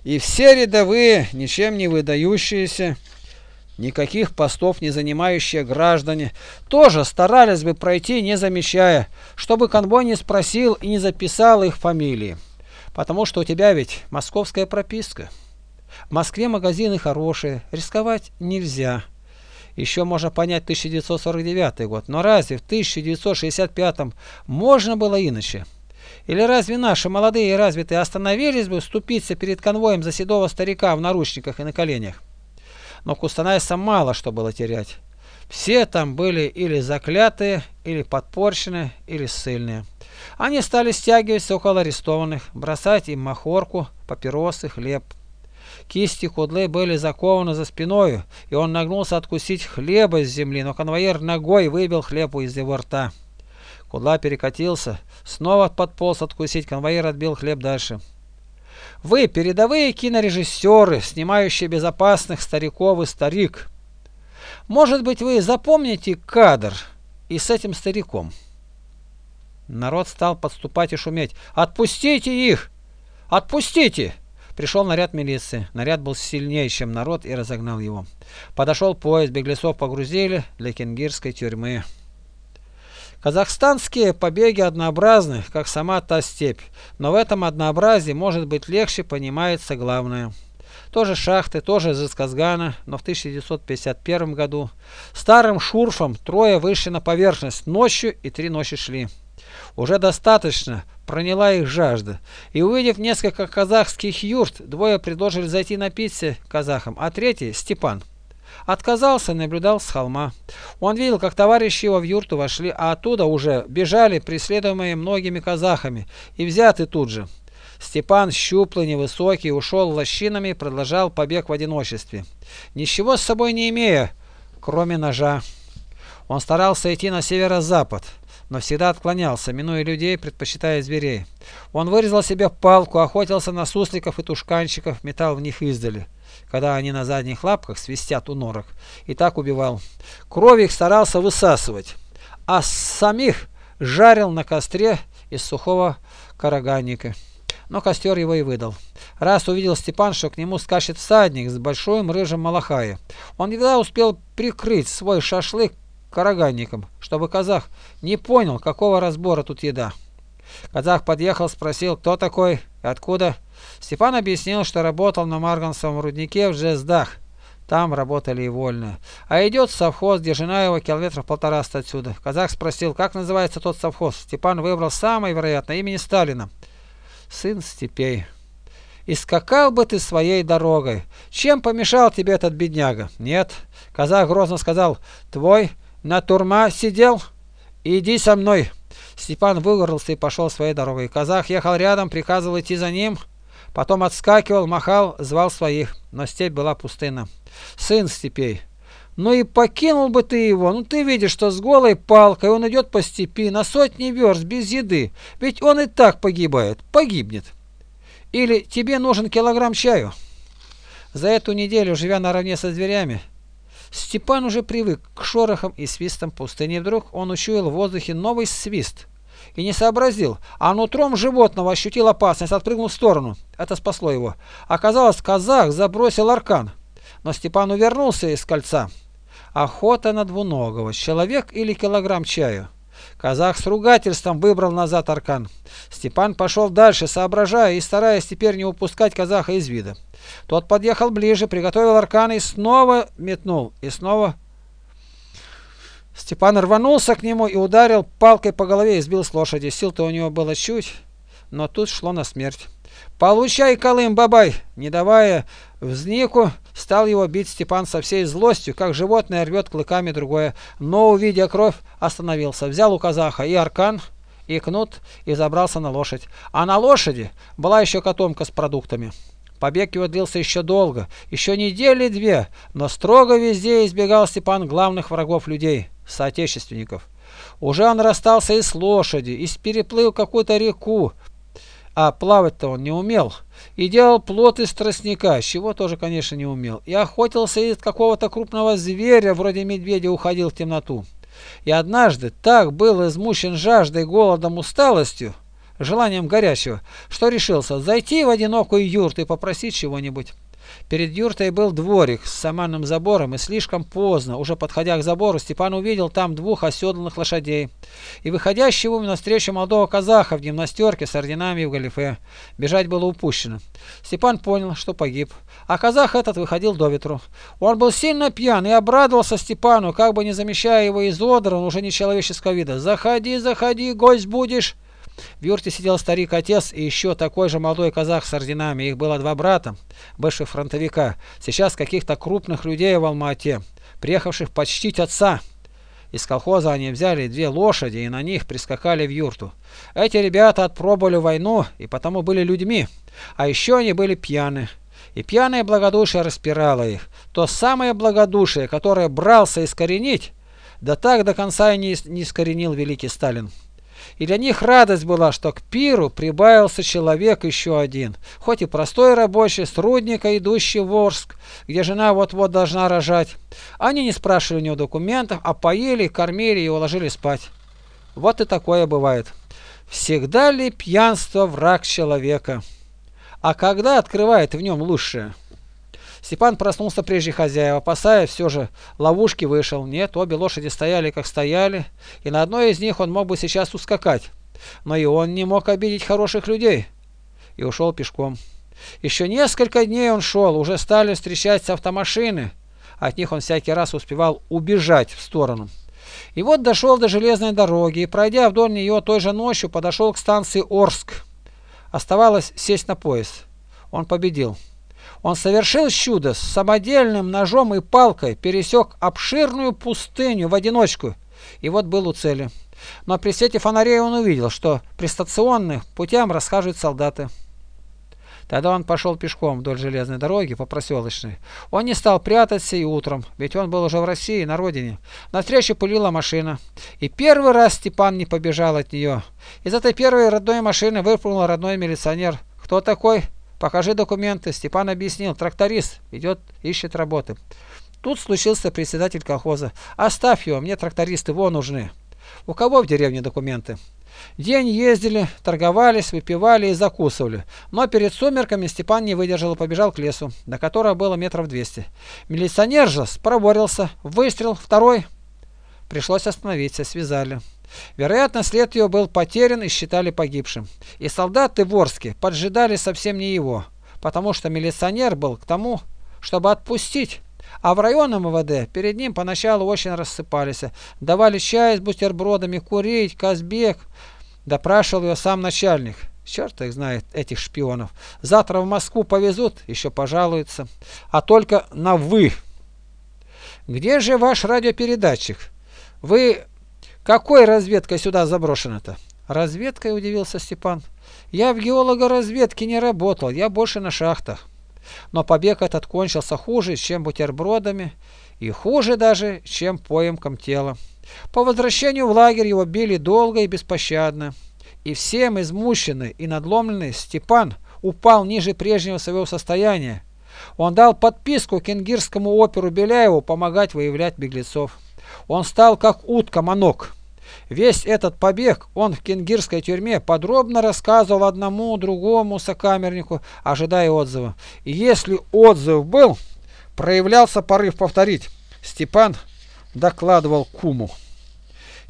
и все рядовые, ничем не выдающиеся, Никаких постов не занимающие граждане тоже старались бы пройти, не замечая, чтобы конвой не спросил и не записал их фамилии. Потому что у тебя ведь московская прописка. В Москве магазины хорошие, рисковать нельзя. Еще можно понять 1949 год, но разве в 1965 можно было иначе? Или разве наши молодые и развитые остановились бы вступиться перед конвоем за седого старика в наручниках и на коленях? но кустанайцам мало что было терять. Все там были или заклятые, или подпорченные, или ссыльные. Они стали стягиваться около арестованных, бросать им махорку, папиросы, хлеб. Кисти Кудлы были закованы за спиною, и он нагнулся откусить хлеба с земли, но конвоир ногой выбил хлеб из его рта. Кудла перекатился, снова подполз откусить, конвоир отбил хлеб дальше. Вы передовые кинорежиссеры, снимающие безопасных стариков и старик. Может быть, вы запомните кадр и с этим стариком. Народ стал подступать и шуметь. «Отпустите их! Отпустите!» Пришел наряд милиции. Наряд был сильнее, чем народ, и разогнал его. Подошел поезд, беглецов погрузили для кенгирской тюрьмы. Казахстанские побеги однообразны, как сама та степь, но в этом однообразии может быть легче понимается главное. Тоже шахты, тоже из Исказгана, но в 1951 году старым шурфом трое вышли на поверхность ночью и три ночи шли. Уже достаточно проняла их жажда, и увидев несколько казахских юрт, двое предложили зайти напиться казахам, а третий, Степан, Отказался, наблюдал с холма. Он видел, как товарищи его в юрту вошли, а оттуда уже бежали, преследуемые многими казахами, и взяты тут же. Степан, щуплый, невысокий, ушел лощинами и продолжал побег в одиночестве. Ничего с собой не имея, кроме ножа. Он старался идти на северо-запад, но всегда отклонялся, минуя людей, предпочитая зверей. Он вырезал себе палку, охотился на сусликов и тушканчиков, метал в них издали когда они на задних лапках свистят у норок, и так убивал. Кровь их старался высасывать, а самих жарил на костре из сухого караганника. Но костер его и выдал. Раз увидел Степан, что к нему скачет всадник с большим рыжим малахаем. Он едва успел прикрыть свой шашлык караганником, чтобы казах не понял, какого разбора тут еда. Казах подъехал, спросил, кто такой и откуда. Степан объяснил, что работал на Марганском руднике в Жездах. Там работали и вольные. А идет совхоз, где жена его километров полтораста отсюда. Казах спросил, как называется тот совхоз. Степан выбрал самое вероятное имени Сталина. Сын Степей. И скакал бы ты своей дорогой. Чем помешал тебе этот бедняга? Нет. Казах грозно сказал, твой на турма сидел? Иди со мной. Степан выгорелся и пошел своей дорогой. Казах ехал рядом, приказывал идти за ним. Потом отскакивал, махал, звал своих, но степь была пустынна. Сын степей, Ну и покинул бы ты его, ну ты видишь, что с голой палкой он идет по степи на сотни верст без еды, ведь он и так погибает, погибнет. Или тебе нужен килограмм чаю. За эту неделю, живя наравне со зверями, Степан уже привык к шорохам и свистам пустыни. Вдруг он учуял в воздухе новый свист и не сообразил, а нутром животного ощутил опасность, отпрыгнул в сторону. Это спасло его. Оказалось, казах забросил аркан, но Степан увернулся из кольца. Охота на двуногого. Человек или килограмм чаю? Казах с ругательством выбрал назад аркан. Степан пошел дальше, соображая и стараясь теперь не упускать казаха из вида. Тот подъехал ближе, приготовил аркан и снова метнул. И снова... Степан рванулся к нему и ударил палкой по голове и сбил с лошади. Сил-то у него было чуть, но тут шло на смерть. «Получай, Колым, бабай!» Не давая взнику, стал его бить Степан со всей злостью, как животное рвет клыками другое. Но, увидя кровь, остановился. Взял у казаха и аркан, и кнут, и забрался на лошадь. А на лошади была еще котомка с продуктами. Побег его длился еще долго, еще недели две, но строго везде избегал Степан главных врагов людей, соотечественников. Уже он расстался и с лошади, и переплыл какую-то реку, а плавать-то он не умел. И делал плод из тростника, чего тоже, конечно, не умел. И охотился из какого-то крупного зверя, вроде медведя, уходил в темноту. И однажды так был измучен жаждой, голодом, усталостью, желанием горячего, что решился зайти в одинокую юрту и попросить чего-нибудь. Перед юртой был дворик с саманным забором, и слишком поздно, уже подходя к забору, Степан увидел там двух оседланных лошадей и выходящего ему навстречу молодого казаха в гимнастерке с орденами в галифе. Бежать было упущено. Степан понял, что погиб, а казах этот выходил до ветру. Он был сильно пьян и обрадовался Степану, как бы не замещая его изодран уже нечеловеческого вида. «Заходи, заходи, гость будешь!» В юрте сидел старик-отец и еще такой же молодой казах с орденами. Их было два брата, бывших фронтовика. Сейчас каких-то крупных людей в Алма-Ате, приехавших почтить отца. Из колхоза они взяли две лошади и на них прискакали в юрту. Эти ребята отпробовали войну и потому были людьми. А еще они были пьяны. И пьяное благодушие распирало их. То самое благодушие, которое брался искоренить, да так до конца и не искоренил великий Сталин. И для них радость была, что к пиру прибавился человек еще один, хоть и простой рабочий, с рудника, идущий в Орск, где жена вот-вот должна рожать. Они не спрашивали у него документов, а поели, кормили и уложили спать. Вот и такое бывает. Всегда ли пьянство враг человека? А когда открывает в нем лучшее? Степан проснулся прежде хозяева, опасаясь все же ловушки вышел. Нет, обе лошади стояли как стояли, и на одной из них он мог бы сейчас ускакать. Но и он не мог обидеть хороших людей. И ушел пешком. Еще несколько дней он шел, уже стали встречаться автомашины. От них он всякий раз успевал убежать в сторону. И вот дошел до железной дороги и, пройдя вдоль нее той же ночью, подошел к станции Орск. Оставалось сесть на поезд. Он победил. Он совершил чудо, с самодельным ножом и палкой пересек обширную пустыню в одиночку, и вот был у цели. Но при свете фонарей он увидел, что при стационных путям расхаживают солдаты. Тогда он пошел пешком вдоль железной дороги по проселочной. Он не стал прятаться и утром, ведь он был уже в России, на родине. Навстречу пылила машина. И первый раз Степан не побежал от нее. Из этой первой родной машины выпрыгнул родной милиционер. Кто такой? Покажи документы. Степан объяснил. Тракторист. Идет, ищет работы. Тут случился председатель колхоза. Оставь его, мне трактористы вон нужны. У кого в деревне документы? День ездили, торговались, выпивали и закусывали. Но перед сумерками Степан не выдержал и побежал к лесу, до которого было метров двести. Милиционер же спроворился. Выстрел, второй. Пришлось остановиться, связали. Вероятно, след ее был потерян и считали погибшим. И солдаты в поджидали совсем не его, потому что милиционер был к тому, чтобы отпустить. А в районном МВД перед ним поначалу очень рассыпались. Давали чай с бутербродами, курить, Казбек. Допрашивал ее сам начальник. Черт их знает, этих шпионов. Завтра в Москву повезут, еще пожалуются. А только на «вы». Где же ваш радиопередатчик? Вы какой разведкой сюда заброшено-то? Разведкой, удивился Степан. Я в геолого-разведке не работал, я больше на шахтах. Но побег этот кончился хуже, чем бутербродами, и хуже даже, чем поемком тела. По возвращению в лагерь его били долго и беспощадно. И всем измученный и надломленный Степан упал ниже прежнего своего состояния. Он дал подписку кенгирскому оперу Беляеву помогать выявлять беглецов. Он стал как утка-манок. Весь этот побег он в кенгирской тюрьме подробно рассказывал одному другому сокамернику, ожидая отзыва. И если отзыв был, проявлялся порыв повторить. Степан докладывал куму.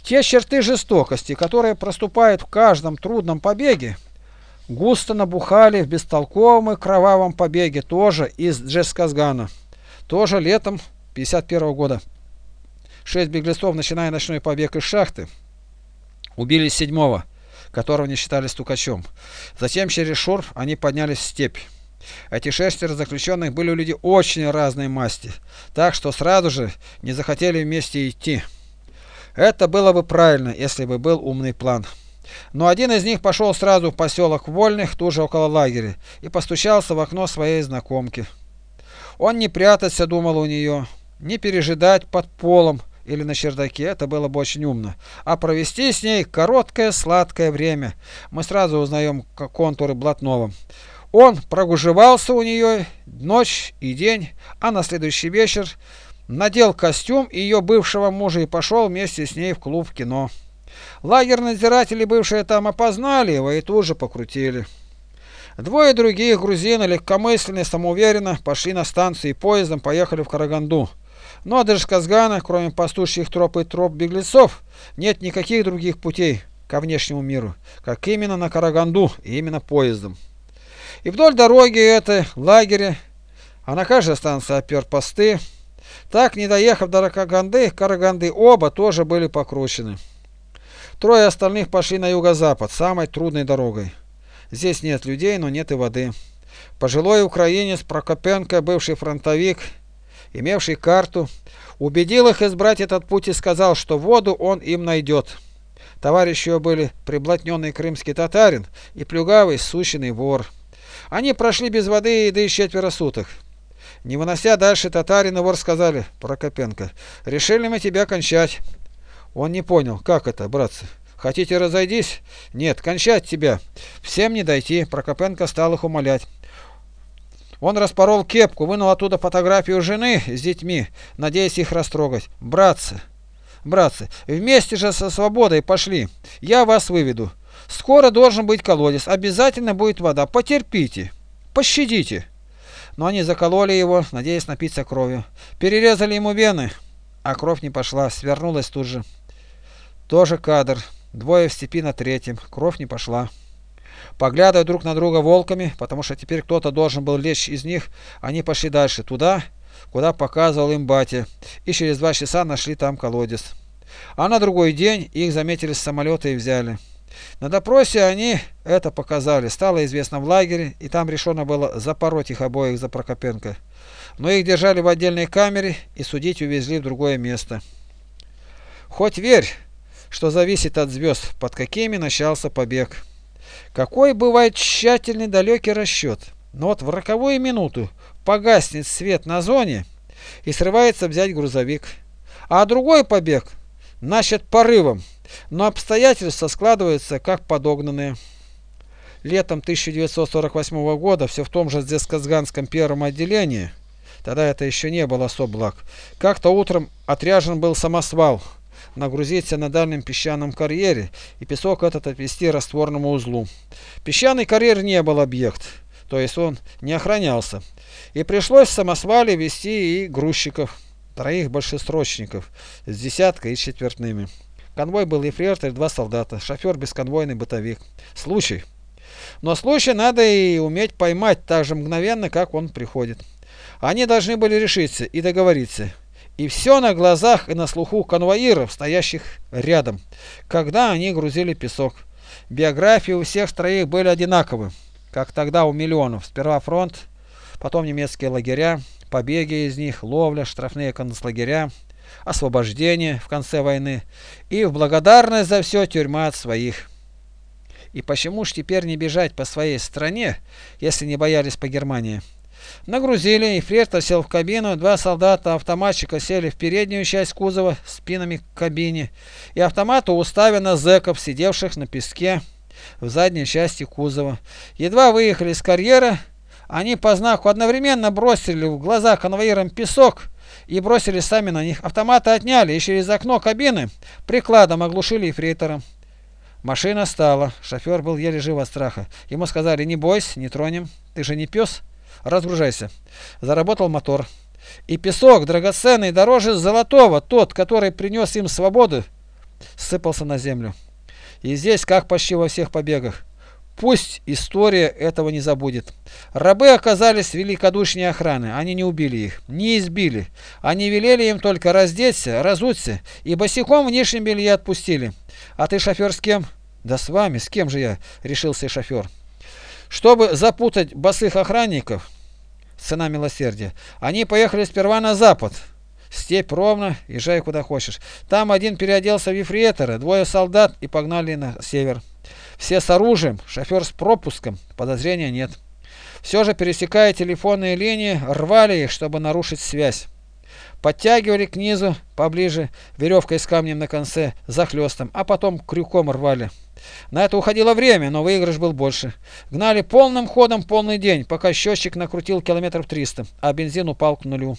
Те черты жестокости, которые проступают в каждом трудном побеге, густо набухали в бестолковом и кровавом побеге тоже из Джесказгана, тоже летом 51 года. Шесть беглецов, начиная ночной побег из шахты, убили седьмого, которого не считали стукачом. Затем через Шурф они поднялись в степь. Эти шестеро заключенных были люди очень разной масти, так что сразу же не захотели вместе идти. Это было бы правильно, если бы был умный план. Но один из них пошел сразу в поселок Вольных, тоже около лагеря, и постучался в окно своей знакомки. Он не прятаться думал у нее, не пережидать под полом или на чердаке, это было бы очень умно, а провести с ней короткое сладкое время. Мы сразу узнаем контуры блатного. Он прогужевался у нее ночь и день, а на следующий вечер надел костюм ее бывшего мужа и пошел вместе с ней в клуб кино. Лагерные надзиратели, бывшие там, опознали его и тут же покрутили. Двое других грузин, легкомысленно, самоуверенно, пошли на станцию и поездом поехали в Караганду. Но от Ижказгана, кроме пастушьих троп и троп беглецов, нет никаких других путей ко внешнему миру, как именно на Караганду и именно поездом. И вдоль дороги этой, лагеря, а на каждой станции опер посты, так, не доехав до Ракаганды, Караганды оба тоже были покручены. Трое остальных пошли на юго-запад, самой трудной дорогой. Здесь нет людей, но нет и воды. Пожилой украинец Прокопенко, бывший фронтовик, имевший карту, убедил их избрать этот путь и сказал, что воду он им найдет. Товарищи его были приблотненный крымский татарин и плюгавый сущенный вор. Они прошли без воды и еды четверо суток. Не вынося дальше татарина, вор сказали, Прокопенко, решили мы тебя кончать. Он не понял, как это, братцы? Хотите разойдись? Нет, кончать тебя. Всем не дойти. Прокопенко стал их умолять. Он распорол кепку, вынул оттуда фотографию жены с детьми, надеясь их растрогать. Братцы, братцы, вместе же со свободой пошли. Я вас выведу. Скоро должен быть колодец, обязательно будет вода. Потерпите, пощадите. Но они закололи его, надеясь напиться кровью. Перерезали ему вены, а кровь не пошла, свернулась тут же. Тоже кадр. Двое в степи на третьем. Кровь не пошла. Поглядывая друг на друга волками, потому что теперь кто-то должен был лечь из них, они пошли дальше, туда, куда показывал им батя, и через два часа нашли там колодец. А на другой день их заметили с самолета и взяли. На допросе они это показали, стало известно в лагере, и там решено было запороть их обоих за Прокопенко. Но их держали в отдельной камере и судить увезли в другое место. Хоть верь, что зависит от звезд, под какими начался побег. Какой бывает тщательный далекий расчет. Но вот в роковую минуту погаснет свет на зоне и срывается взять грузовик. А другой побег начат порывом, но обстоятельства складываются как подогнанные. Летом 1948 года все в том же Дзесказганском первом отделении, тогда это еще не было особо благ, как-то утром отряжен был самосвал, нагрузиться на дальнем песчаном карьере и песок этот отвести растворному узлу. Песчаный карьер не был объект, то есть он не охранялся. И пришлось в самосвале вести и грузчиков, троих большесрочников, с десяткой и четвертными. Конвой был ефрейтор и два солдата, шофер бесконвойный бытовик. Случай. Но случай надо и уметь поймать так же мгновенно, как он приходит. Они должны были решиться и договориться. И все на глазах и на слуху конвоиров, стоящих рядом, когда они грузили песок. Биографии у всех троих были одинаковы, как тогда у миллионов. Сперва фронт, потом немецкие лагеря, побеги из них, ловля, штрафные концлагеря, освобождение в конце войны и в благодарность за все тюрьма от своих. И почему ж теперь не бежать по своей стране, если не боялись по Германии? Нагрузили, и ефрейтор сел в кабину, два солдата-автоматчика сели в переднюю часть кузова спинами к кабине, и автоматы уставили зэков, сидевших на песке в задней части кузова. Едва выехали из карьера, они по знаку одновременно бросили в глаза конвоирам песок и бросили сами на них. Автоматы отняли и через окно кабины прикладом оглушили ефрейтора. Машина стала. Шофер был еле жив от страха. Ему сказали, не бойся, не тронем. Ты же не пес. Разгружайся. Заработал мотор. И песок, драгоценный, дороже золотого, тот, который принес им свободу, сыпался на землю. И здесь, как почти во всех побегах, Пусть история этого не забудет. Рабы оказались великодушнее охраны. Они не убили их, не избили. Они велели им только раздеться, разуться и босиком в нижнем белье отпустили. А ты шофер с кем? Да с вами, с кем же я, решился шофер. Чтобы запутать босых охранников, цена милосердия, они поехали сперва на запад. Степь ровно, езжай куда хочешь. Там один переоделся в ефрейтора, двое солдат и погнали на север. Все с оружием, шофер с пропуском, подозрения нет. Все же, пересекая телефонные линии, рвали их, чтобы нарушить связь. Подтягивали к низу поближе, веревкой с камнем на конце, захлестом, а потом крюком рвали. На это уходило время, но выигрыш был больше. Гнали полным ходом полный день, пока счетчик накрутил километров 300, а бензин упал к нулю.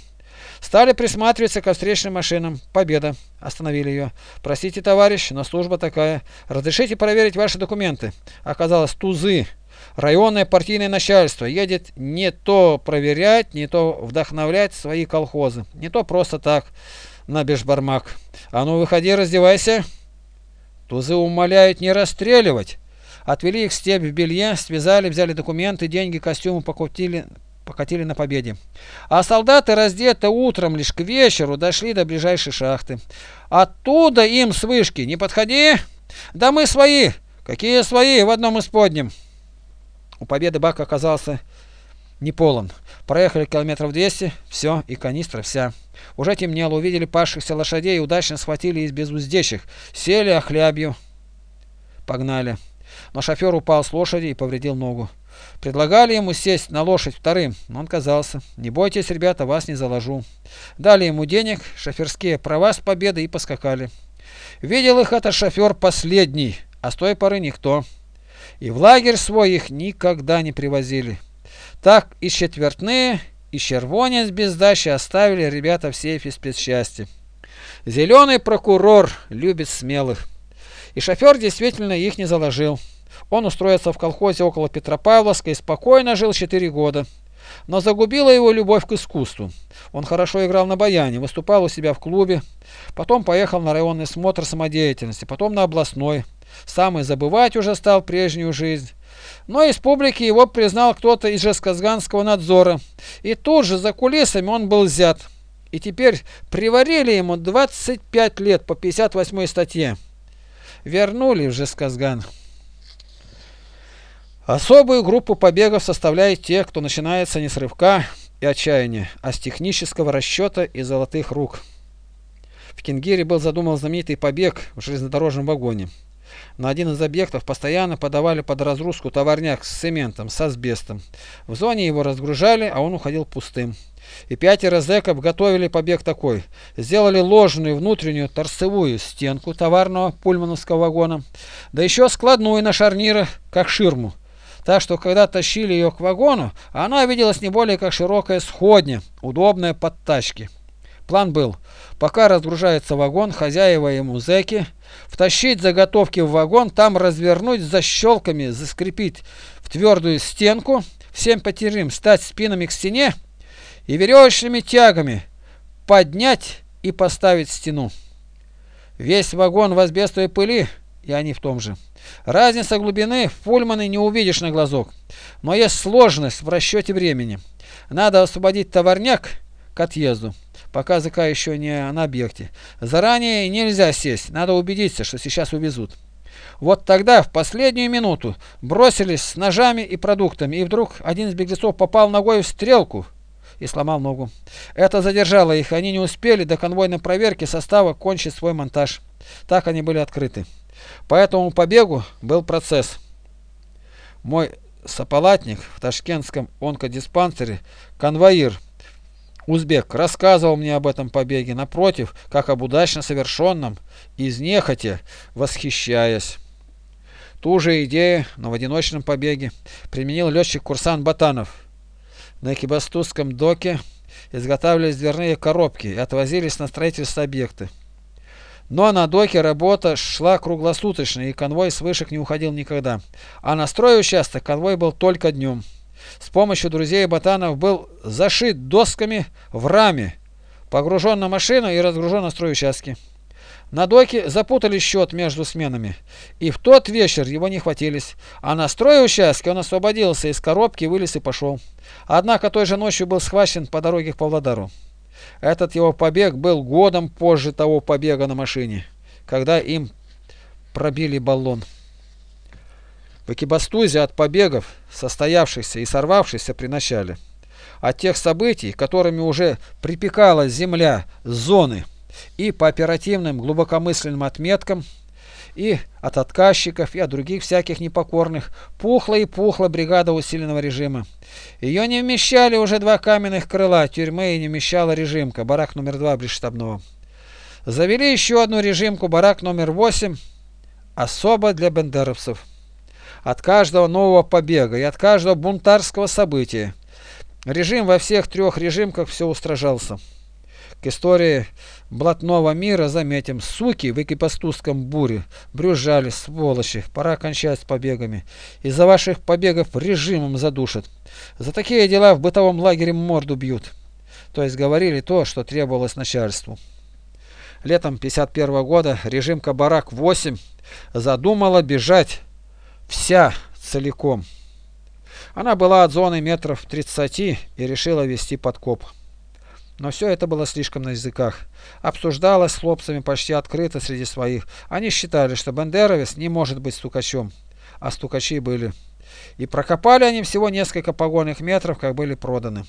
Стали присматриваться ко встречным машинам. Победа. Остановили ее. Простите, товарищ, но служба такая. Разрешите проверить ваши документы. Оказалось, тузы. Районное партийное начальство едет не то проверять, не то вдохновлять свои колхозы. Не то просто так, на бешбармак. А ну выходи, раздевайся. Тузы умоляют не расстреливать. Отвели их в степь в белье, связали, взяли документы, деньги, костюмы, покупили, покатили на победе. А солдаты, раздеты утром лишь к вечеру, дошли до ближайшей шахты. Оттуда им с вышки «Не подходи!» «Да мы свои!» «Какие свои?» «В одном из подним». У победы бак оказался не полон. Проехали километров 200, все, и канистра вся. Уже темнело, увидели пасшихся лошадей, удачно схватили из безуздечных, сели охлябью, погнали. Но шофер упал с лошади и повредил ногу. Предлагали ему сесть на лошадь вторым, но он казался. Не бойтесь, ребята, вас не заложу. Дали ему денег, шоферские права с победой и поскакали. Видел их этот шофер последний, а с той поры никто. И в лагерь свой их никогда не привозили. Так и четвертные, и червонец без дачи оставили ребята в сейфе спецчасти. Зеленый прокурор любит смелых. И шофер действительно их не заложил. Он устроился в колхозе около Петропавловска и спокойно жил 4 года. Но загубила его любовь к искусству. Он хорошо играл на баяне, выступал у себя в клубе, потом поехал на районный смотр самодеятельности, потом на областной. Сам и забывать уже стал прежнюю жизнь. Но из публики его признал кто-то из Жесказганского надзора. И тут же за кулисами он был взят. И теперь приварили ему 25 лет по 58 статье. Вернули в Жесказган. Особую группу побегов составляют те, кто начинается не с рывка и отчаяния, а с технического расчета и золотых рук. В Кингире был задуман знаменитый побег в железнодорожном вагоне. На один из объектов постоянно подавали под разгрузку товарняк с цементом, с асбестом. В зоне его разгружали, а он уходил пустым. И пятеро зэков готовили побег такой. Сделали ложную внутреннюю торцевую стенку товарного пульмановского вагона, да еще складную на шарнирах, как ширму так что когда тащили ее к вагону, она виделась не более как широкая сходня, удобная под тачки. План был, пока разгружается вагон, хозяева ему зэки, втащить заготовки в вагон, там развернуть защелками, заскрепить в твердую стенку, всем потерям стать спинами к стене и веревочными тягами поднять и поставить стену. Весь вагон в асбестовой пыли, и они в том же. Разница глубины в Пульманы не увидишь на глазок, но есть сложность в расчете времени. Надо освободить товарняк к отъезду, пока ЗК еще не на объекте. Заранее нельзя сесть, надо убедиться, что сейчас увезут. Вот тогда, в последнюю минуту, бросились с ножами и продуктами, и вдруг один из беглецов попал ногой в стрелку и сломал ногу. Это задержало их, они не успели до конвойной проверки состава кончить свой монтаж. Так они были открыты. По этому побегу был процесс. Мой Сапалатник в ташкентском онкодиспансере, конвоир, узбек, рассказывал мне об этом побеге, напротив, как об удачно совершенном, из нехотя, восхищаясь. Ту же идею, но в одиночном побеге, применил летчик-курсант Батанов. На Экибастузском доке изготавливались дверные коробки и отвозились на строительство объекта. Но на доке работа шла круглосуточно, и конвой с вышек не уходил никогда. А на стройучасток конвой был только днем. С помощью друзей Ботанов был зашит досками в раме, погружен на машину и разгружен на стройучастке. На доке запутали счет между сменами, и в тот вечер его не хватились, а на стройучастке он освободился из коробки, вылез и пошел. Однако той же ночью был схвачен по дороге к Павлодару. Этот его побег был годом позже того побега на машине, когда им пробили баллон. В Экибастузе от побегов, состоявшихся и сорвавшихся при начале, от тех событий, которыми уже припекала земля зоны, и по оперативным глубокомысленным отметкам, и от отказчиков, и от других всяких непокорных, пухла и пухла бригада усиленного режима. Ее не вмещали уже два каменных крыла тюрьмы и не вмещала режимка, барак номер два близ штабного. Завели еще одну режимку, барак номер восемь, особо для бендеровцев. От каждого нового побега и от каждого бунтарского события режим во всех трех режимках все устражался. К истории блатного мира заметим, суки в экипастузском буре брюзжали, сволочи, пора кончать с побегами. Из-за ваших побегов режимом задушат. За такие дела в бытовом лагере морду бьют. То есть говорили то, что требовалось начальству. Летом 51 года режим Кабарак-8 задумала бежать вся целиком. Она была от зоны метров 30 и решила вести подкоп. Но все это было слишком на языках. Обсуждалось с хлопцами почти открыто среди своих. Они считали, что Бендеровец не может быть стукачом, а стукачи были. И прокопали они всего несколько погонных метров, как были проданы.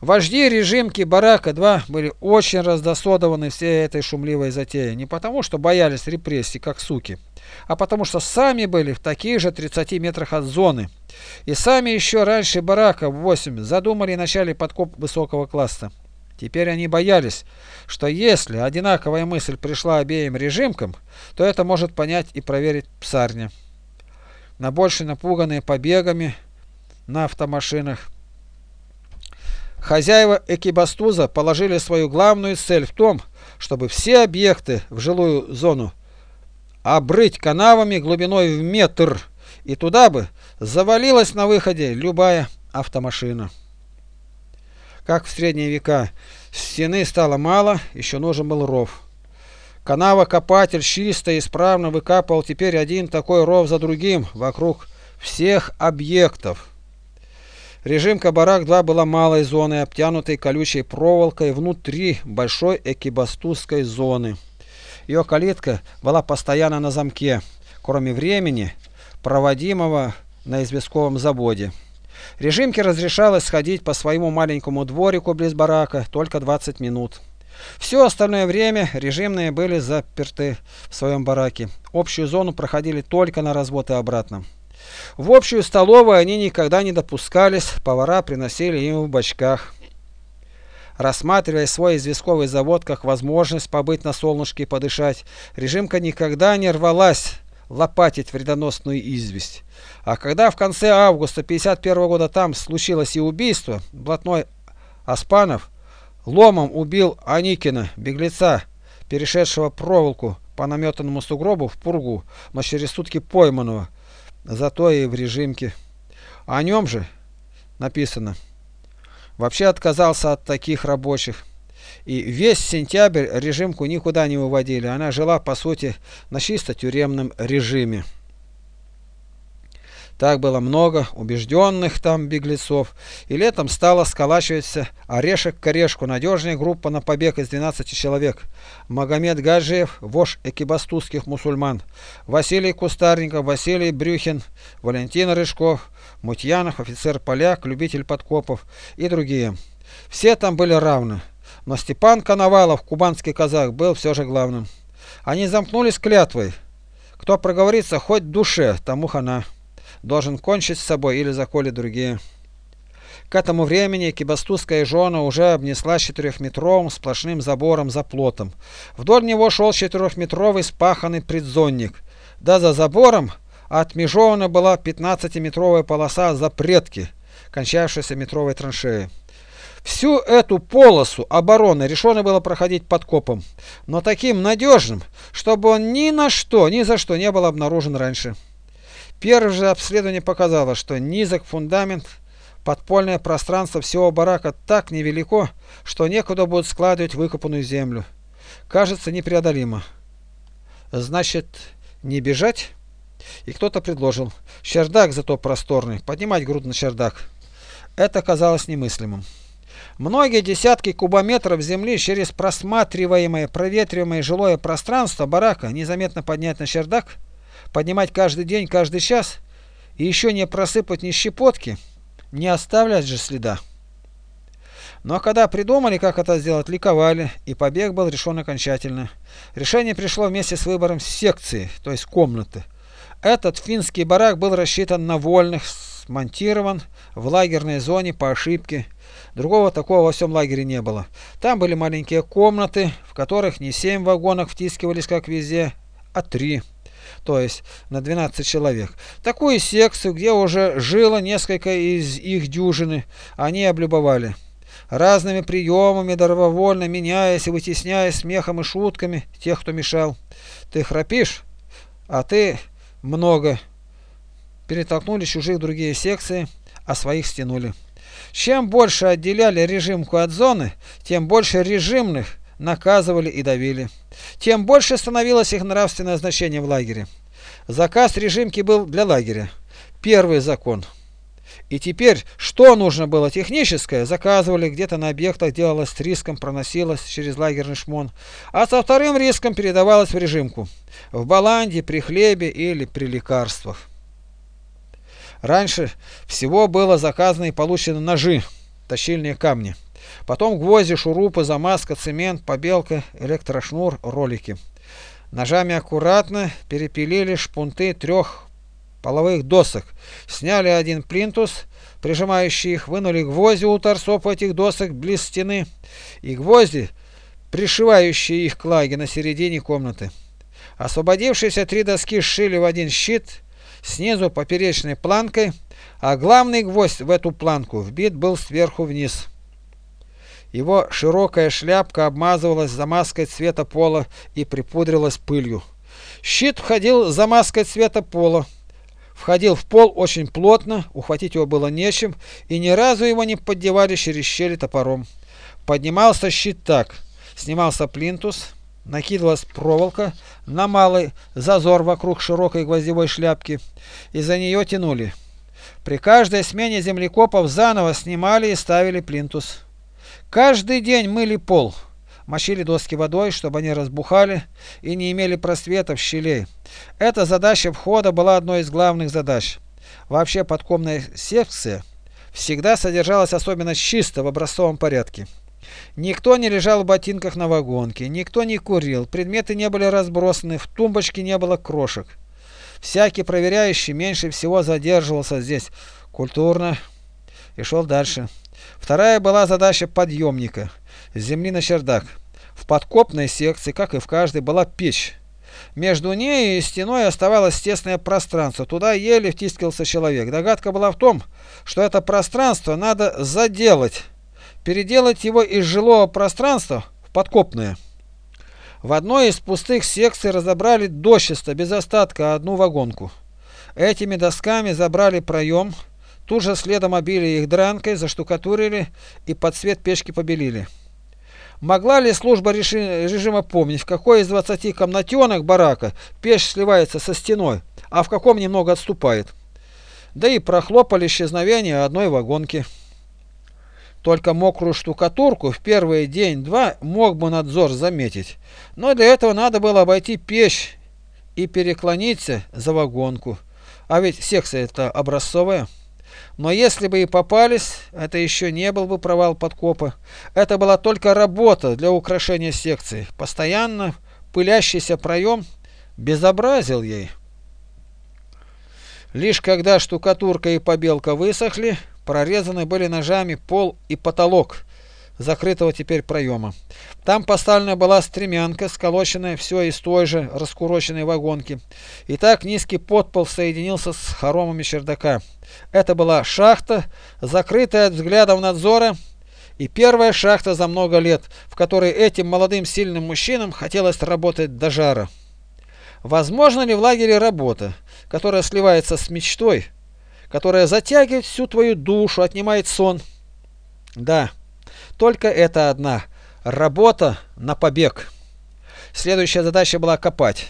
Вожди режимки Барака-2 были очень раздосодованы всей этой шумливой затеей. Не потому, что боялись репрессий, как суки, а потому что сами были в таких же 30 метрах от зоны. И сами еще раньше Барака в 8 задумали начале подкоп высокого класса. Теперь они боялись, что если одинаковая мысль пришла обеим режимкам, то это может понять и проверить псарня. На больше напуганные побегами на автомашинах, Хозяева Экибастуза положили свою главную цель в том, чтобы все объекты в жилую зону обрыть канавами глубиной в метр, и туда бы завалилась на выходе любая автомашина. Как в средние века, стены стало мало, еще нужен был ров. Канава-копатель чисто и исправно выкапывал теперь один такой ров за другим вокруг всех объектов. Режим Кабарак-2 была малой зоной, обтянутой колючей проволокой внутри большой экибастузской зоны. Ее калитка была постоянно на замке, кроме времени, проводимого на известковом заводе. Режимке разрешалось сходить по своему маленькому дворику близ барака только 20 минут. Все остальное время режимные были заперты в своем бараке. Общую зону проходили только на развод и обратно. В общую столовую они никогда не допускались, повара приносили им в бочках. Рассматривая свой известковый завод как возможность побыть на солнышке и подышать, режимка никогда не рвалась лопатить вредоносную известь. А когда в конце августа 51 года там случилось и убийство, блатной Аспанов ломом убил Аникина, беглеца, перешедшего проволоку по наметанному сугробу в пургу, но через сутки пойманного, зато и в режимке. О нем же написано. Вообще отказался от таких рабочих. И весь сентябрь режимку никуда не выводили. Она жила, по сути, на чисто тюремном режиме. Так было много убежденных там беглецов, и летом стала сколачиваться орешек к орешку надежная группа на побег из 12 человек. Магомед Гаджиев, вождь экибастузских мусульман, Василий Кустарников, Василий Брюхин, Валентин Рыжков, Мутьянов, офицер-поляк, любитель подкопов и другие. Все там были равны, но Степан Коновалов, кубанский казах, был все же главным. Они замкнулись клятвой. Кто проговорится хоть душе, тому хана. должен кончить с собой или заколет другие. К этому времени кибастузская жена уже обнесла четырехметровым сплошным забором за плотом. Вдоль него шел четырехметровый спаханный предзонник. Да за забором отмежована была пятнадцатиметровая полоса запретки, кончавшаяся метровой траншеей. Всю эту полосу обороны решено было проходить подкопом, но таким надежным, чтобы он ни на что, ни за что не был обнаружен раньше. Первое же обследование показало, что низок фундамент, подпольное пространство всего барака так невелико, что некуда будет складывать выкопанную землю. Кажется непреодолимо. Значит, не бежать? И кто-то предложил. Чердак зато просторный, поднимать груд на чердак. Это казалось немыслимым. Многие десятки кубометров земли через просматриваемое, проветриваемое жилое пространство барака незаметно поднять на чердак, поднимать каждый день, каждый час и еще не просыпать ни щепотки, не оставлять же следа. Но когда придумали, как это сделать, ликовали, и побег был решен окончательно. Решение пришло вместе с выбором секции, то есть комнаты. Этот финский барак был рассчитан на вольных, смонтирован в лагерной зоне по ошибке. Другого такого во всем лагере не было. Там были маленькие комнаты, в которых не семь вагонов втискивались, как везде, а три. То есть на 12 человек. Такую секцию, где уже жило несколько из их дюжины, они облюбовали. Разными приемами, добровольно меняясь и вытесняя смехом и шутками тех, кто мешал. Ты храпишь, а ты много. Перетолкнули чужих другие секции, а своих стянули. Чем больше отделяли режимку от зоны, тем больше режимных наказывали и давили. Тем больше становилось их нравственное значение в лагере. Заказ режимки был для лагеря. Первый закон. И теперь, что нужно было техническое, заказывали где-то на объектах, делалось с риском, проносилось через лагерный шмон, а со вторым риском передавалось в режимку, в баланде, при хлебе или при лекарствах. Раньше всего было заказано и получено ножи, точильные камни. Потом гвозди, шурупы, замазка, цемент, побелка, электрошнур, ролики. Ножами аккуратно перепилили шпунты трех половых досок, сняли один плинтус, прижимающий их, вынули гвозди у торцов этих досок близ стены и гвозди, пришивающие их к лаге на середине комнаты. Освободившиеся три доски сшили в один щит снизу поперечной планкой, а главный гвоздь в эту планку вбит был сверху вниз. Его широкая шляпка обмазывалась замазкой цвета пола и припудрилась пылью. Щит входил замазкой цвета пола. Входил в пол очень плотно, ухватить его было нечем, и ни разу его не поддевали через щели топором. Поднимался щит так. Снимался плинтус, накидывалась проволока на малый зазор вокруг широкой гвоздевой шляпки, и за нее тянули. При каждой смене землекопов заново снимали и ставили плинтус. Каждый день мыли пол, мочили доски водой, чтобы они разбухали и не имели просветов, щелей. Эта задача входа была одной из главных задач. Вообще подкомная секция всегда содержалась особенно чисто в образцовом порядке. Никто не лежал в ботинках на вагонке, никто не курил, предметы не были разбросаны, в тумбочке не было крошек. Всякий проверяющий меньше всего задерживался здесь культурно и шел дальше. Вторая была задача подъемника с земли на чердак. В подкопной секции, как и в каждой, была печь. Между ней и стеной оставалось тесное пространство. Туда еле втискивался человек. Догадка была в том, что это пространство надо заделать переделать его из жилого пространства в подкопное. В одной из пустых секций разобрали дощисто, без остатка, одну вагонку. Этими досками забрали проем, тут же следом обили их дранкой, заштукатурили и под цвет печки побелили. Могла ли служба режима помнить, в какой из 20 комнатенок барака печь сливается со стеной, а в каком немного отступает? Да и прохлопали исчезновение одной вагонки. Только мокрую штукатурку в первый день-два мог бы надзор заметить. Но для этого надо было обойти печь и переклониться за вагонку. А ведь секция это образцовая. Но если бы и попались, это еще не был бы провал подкопа. Это была только работа для украшения секции. Постоянно пылящийся проем безобразил ей. Лишь когда штукатурка и побелка высохли, прорезаны были ножами пол и потолок закрытого теперь проема. Там поставлена была стремянка, сколоченная все из той же раскуроченной вагонки. И так низкий подпол соединился с хоромами чердака. Это была шахта, закрытая от взглядов надзора, и первая шахта за много лет, в которой этим молодым сильным мужчинам хотелось работать до жара. Возможно ли в лагере работа, которая сливается с мечтой, которая затягивает всю твою душу, отнимает сон? Да, только это одна – работа на побег. Следующая задача была копать.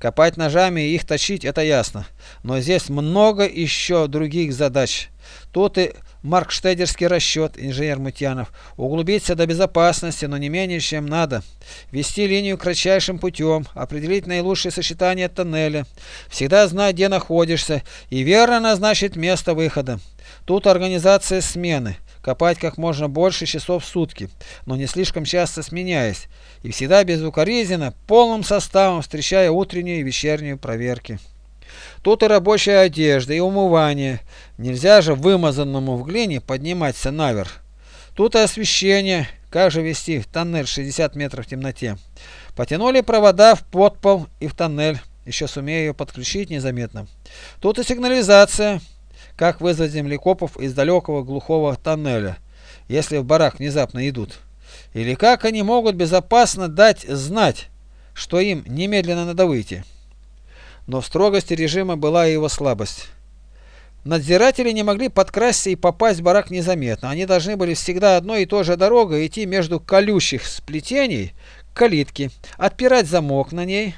Копать ножами и их точить – это ясно. Но здесь много еще других задач. Тут и маркштедерский расчет, инженер Мутьянов. Углубиться до безопасности, но не менее, чем надо. Вести линию кратчайшим путем, определить наилучшее сочетание тоннеля. Всегда знать, где находишься, и верно назначить место выхода. Тут организация смены. Копать как можно больше часов в сутки, но не слишком часто сменяясь, и всегда безукоризненно, полным составом встречая утреннюю и вечернюю проверки. Тут и рабочая одежда, и умывание. Нельзя же вымазанному в глине подниматься наверх. Тут и освещение. Как же вести тоннель 60 метров в темноте? Потянули провода в подпол и в тоннель. Еще сумею подключить незаметно. Тут и сигнализация. Как вызвать землекопов из далекого глухого тоннеля, если в барак внезапно идут? Или как они могут безопасно дать знать, что им немедленно надо выйти? Но в строгости режима была и его слабость. Надзиратели не могли подкрасться и попасть в барак незаметно. Они должны были всегда одной и той же дорогой идти между колющих сплетений к калитке, отпирать замок на ней,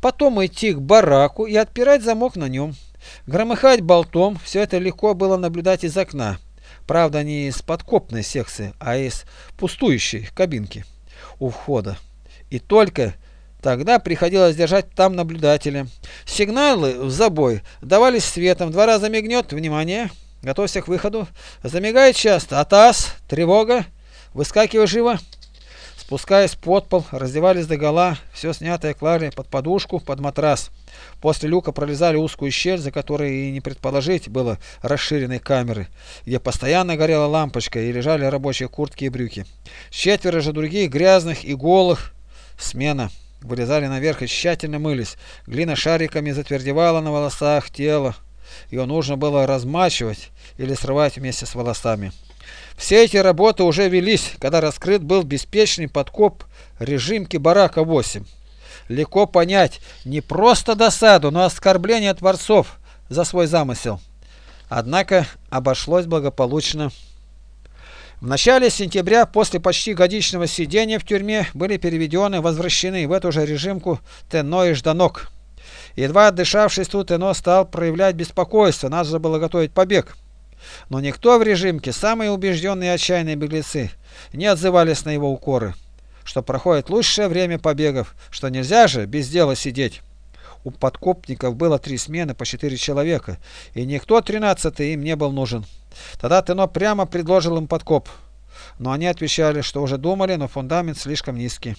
потом идти к бараку и отпирать замок на нем. Громыхать болтом, все это легко было наблюдать из окна. Правда, не из подкопной секции, а из пустующей кабинки у входа. И только Тогда приходилось держать там наблюдателя. Сигналы в забой давались светом. Два раза мигнет. Внимание. Готовься к выходу. Замигает часто. Атас. Тревога. Выскакивай живо. Спускаясь под пол, раздевались до гола, все снятое клали под подушку, под матрас. После люка пролезали узкую щель, за которой и не предположить было расширенной камеры, где постоянно горела лампочка и лежали рабочие куртки и брюки. Четверо же других, грязных и голых, смена. Вылезали наверх и тщательно мылись. Глина шариками затвердевала на волосах тела. Ее нужно было размачивать или срывать вместе с волосами. Все эти работы уже велись, когда раскрыт был беспечный подкоп режимки Барака-8. Легко понять не просто досаду, но оскорбление творцов за свой замысел. Однако обошлось благополучно. В начале сентября, после почти годичного сидения в тюрьме, были переведены, возвращены в эту же режимку Тено и Жданок. Едва отдышавшись тут, Тено стал проявлять беспокойство, надо было готовить побег. Но никто в режимке, самые убежденные и отчаянные беглецы, не отзывались на его укоры, что проходит лучшее время побегов, что нельзя же без дела сидеть. У подкопников было три смены по четыре человека, и никто тринадцатый им не был нужен. Тогда Тено прямо предложил им подкоп, но они отвечали, что уже думали, но фундамент слишком низкий.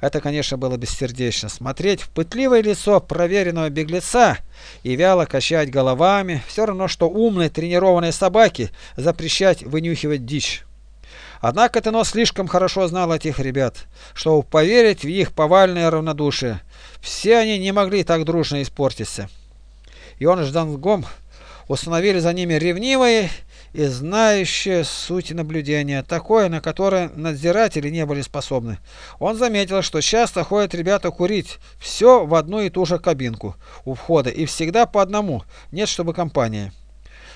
Это, конечно, было бессердечно. Смотреть в пытливое лицо проверенного беглеца и вяло качать головами, все равно, что умной тренированной собаке запрещать вынюхивать дичь. Однако Тено слишком хорошо знал этих ребят, чтобы поверить в их повальное равнодушие. Все они не могли так дружно испортиться. И он с Ждангом установили за ними ревнивые и знающие суть наблюдения, такое, на которое надзиратели не были способны. Он заметил, что часто ходят ребята курить, все в одну и ту же кабинку у входа, и всегда по одному, нет чтобы компания.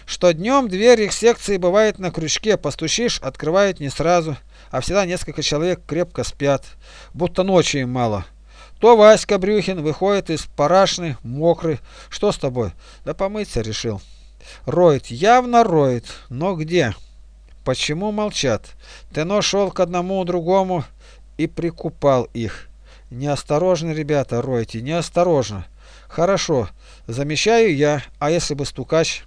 Что днем дверь их секции бывает на крючке, постучишь, открывает не сразу, а всегда несколько человек крепко спят, будто ночи им мало. То Васька Брюхин выходит из парашны, мокрый. Что с тобой? Да помыться решил. Роет, явно роет, но где? Почему молчат? Тено шел к одному другому и прикупал их. Неосторожно, ребята, ройте, неосторожно. Хорошо, замещаю я, а если бы стукач?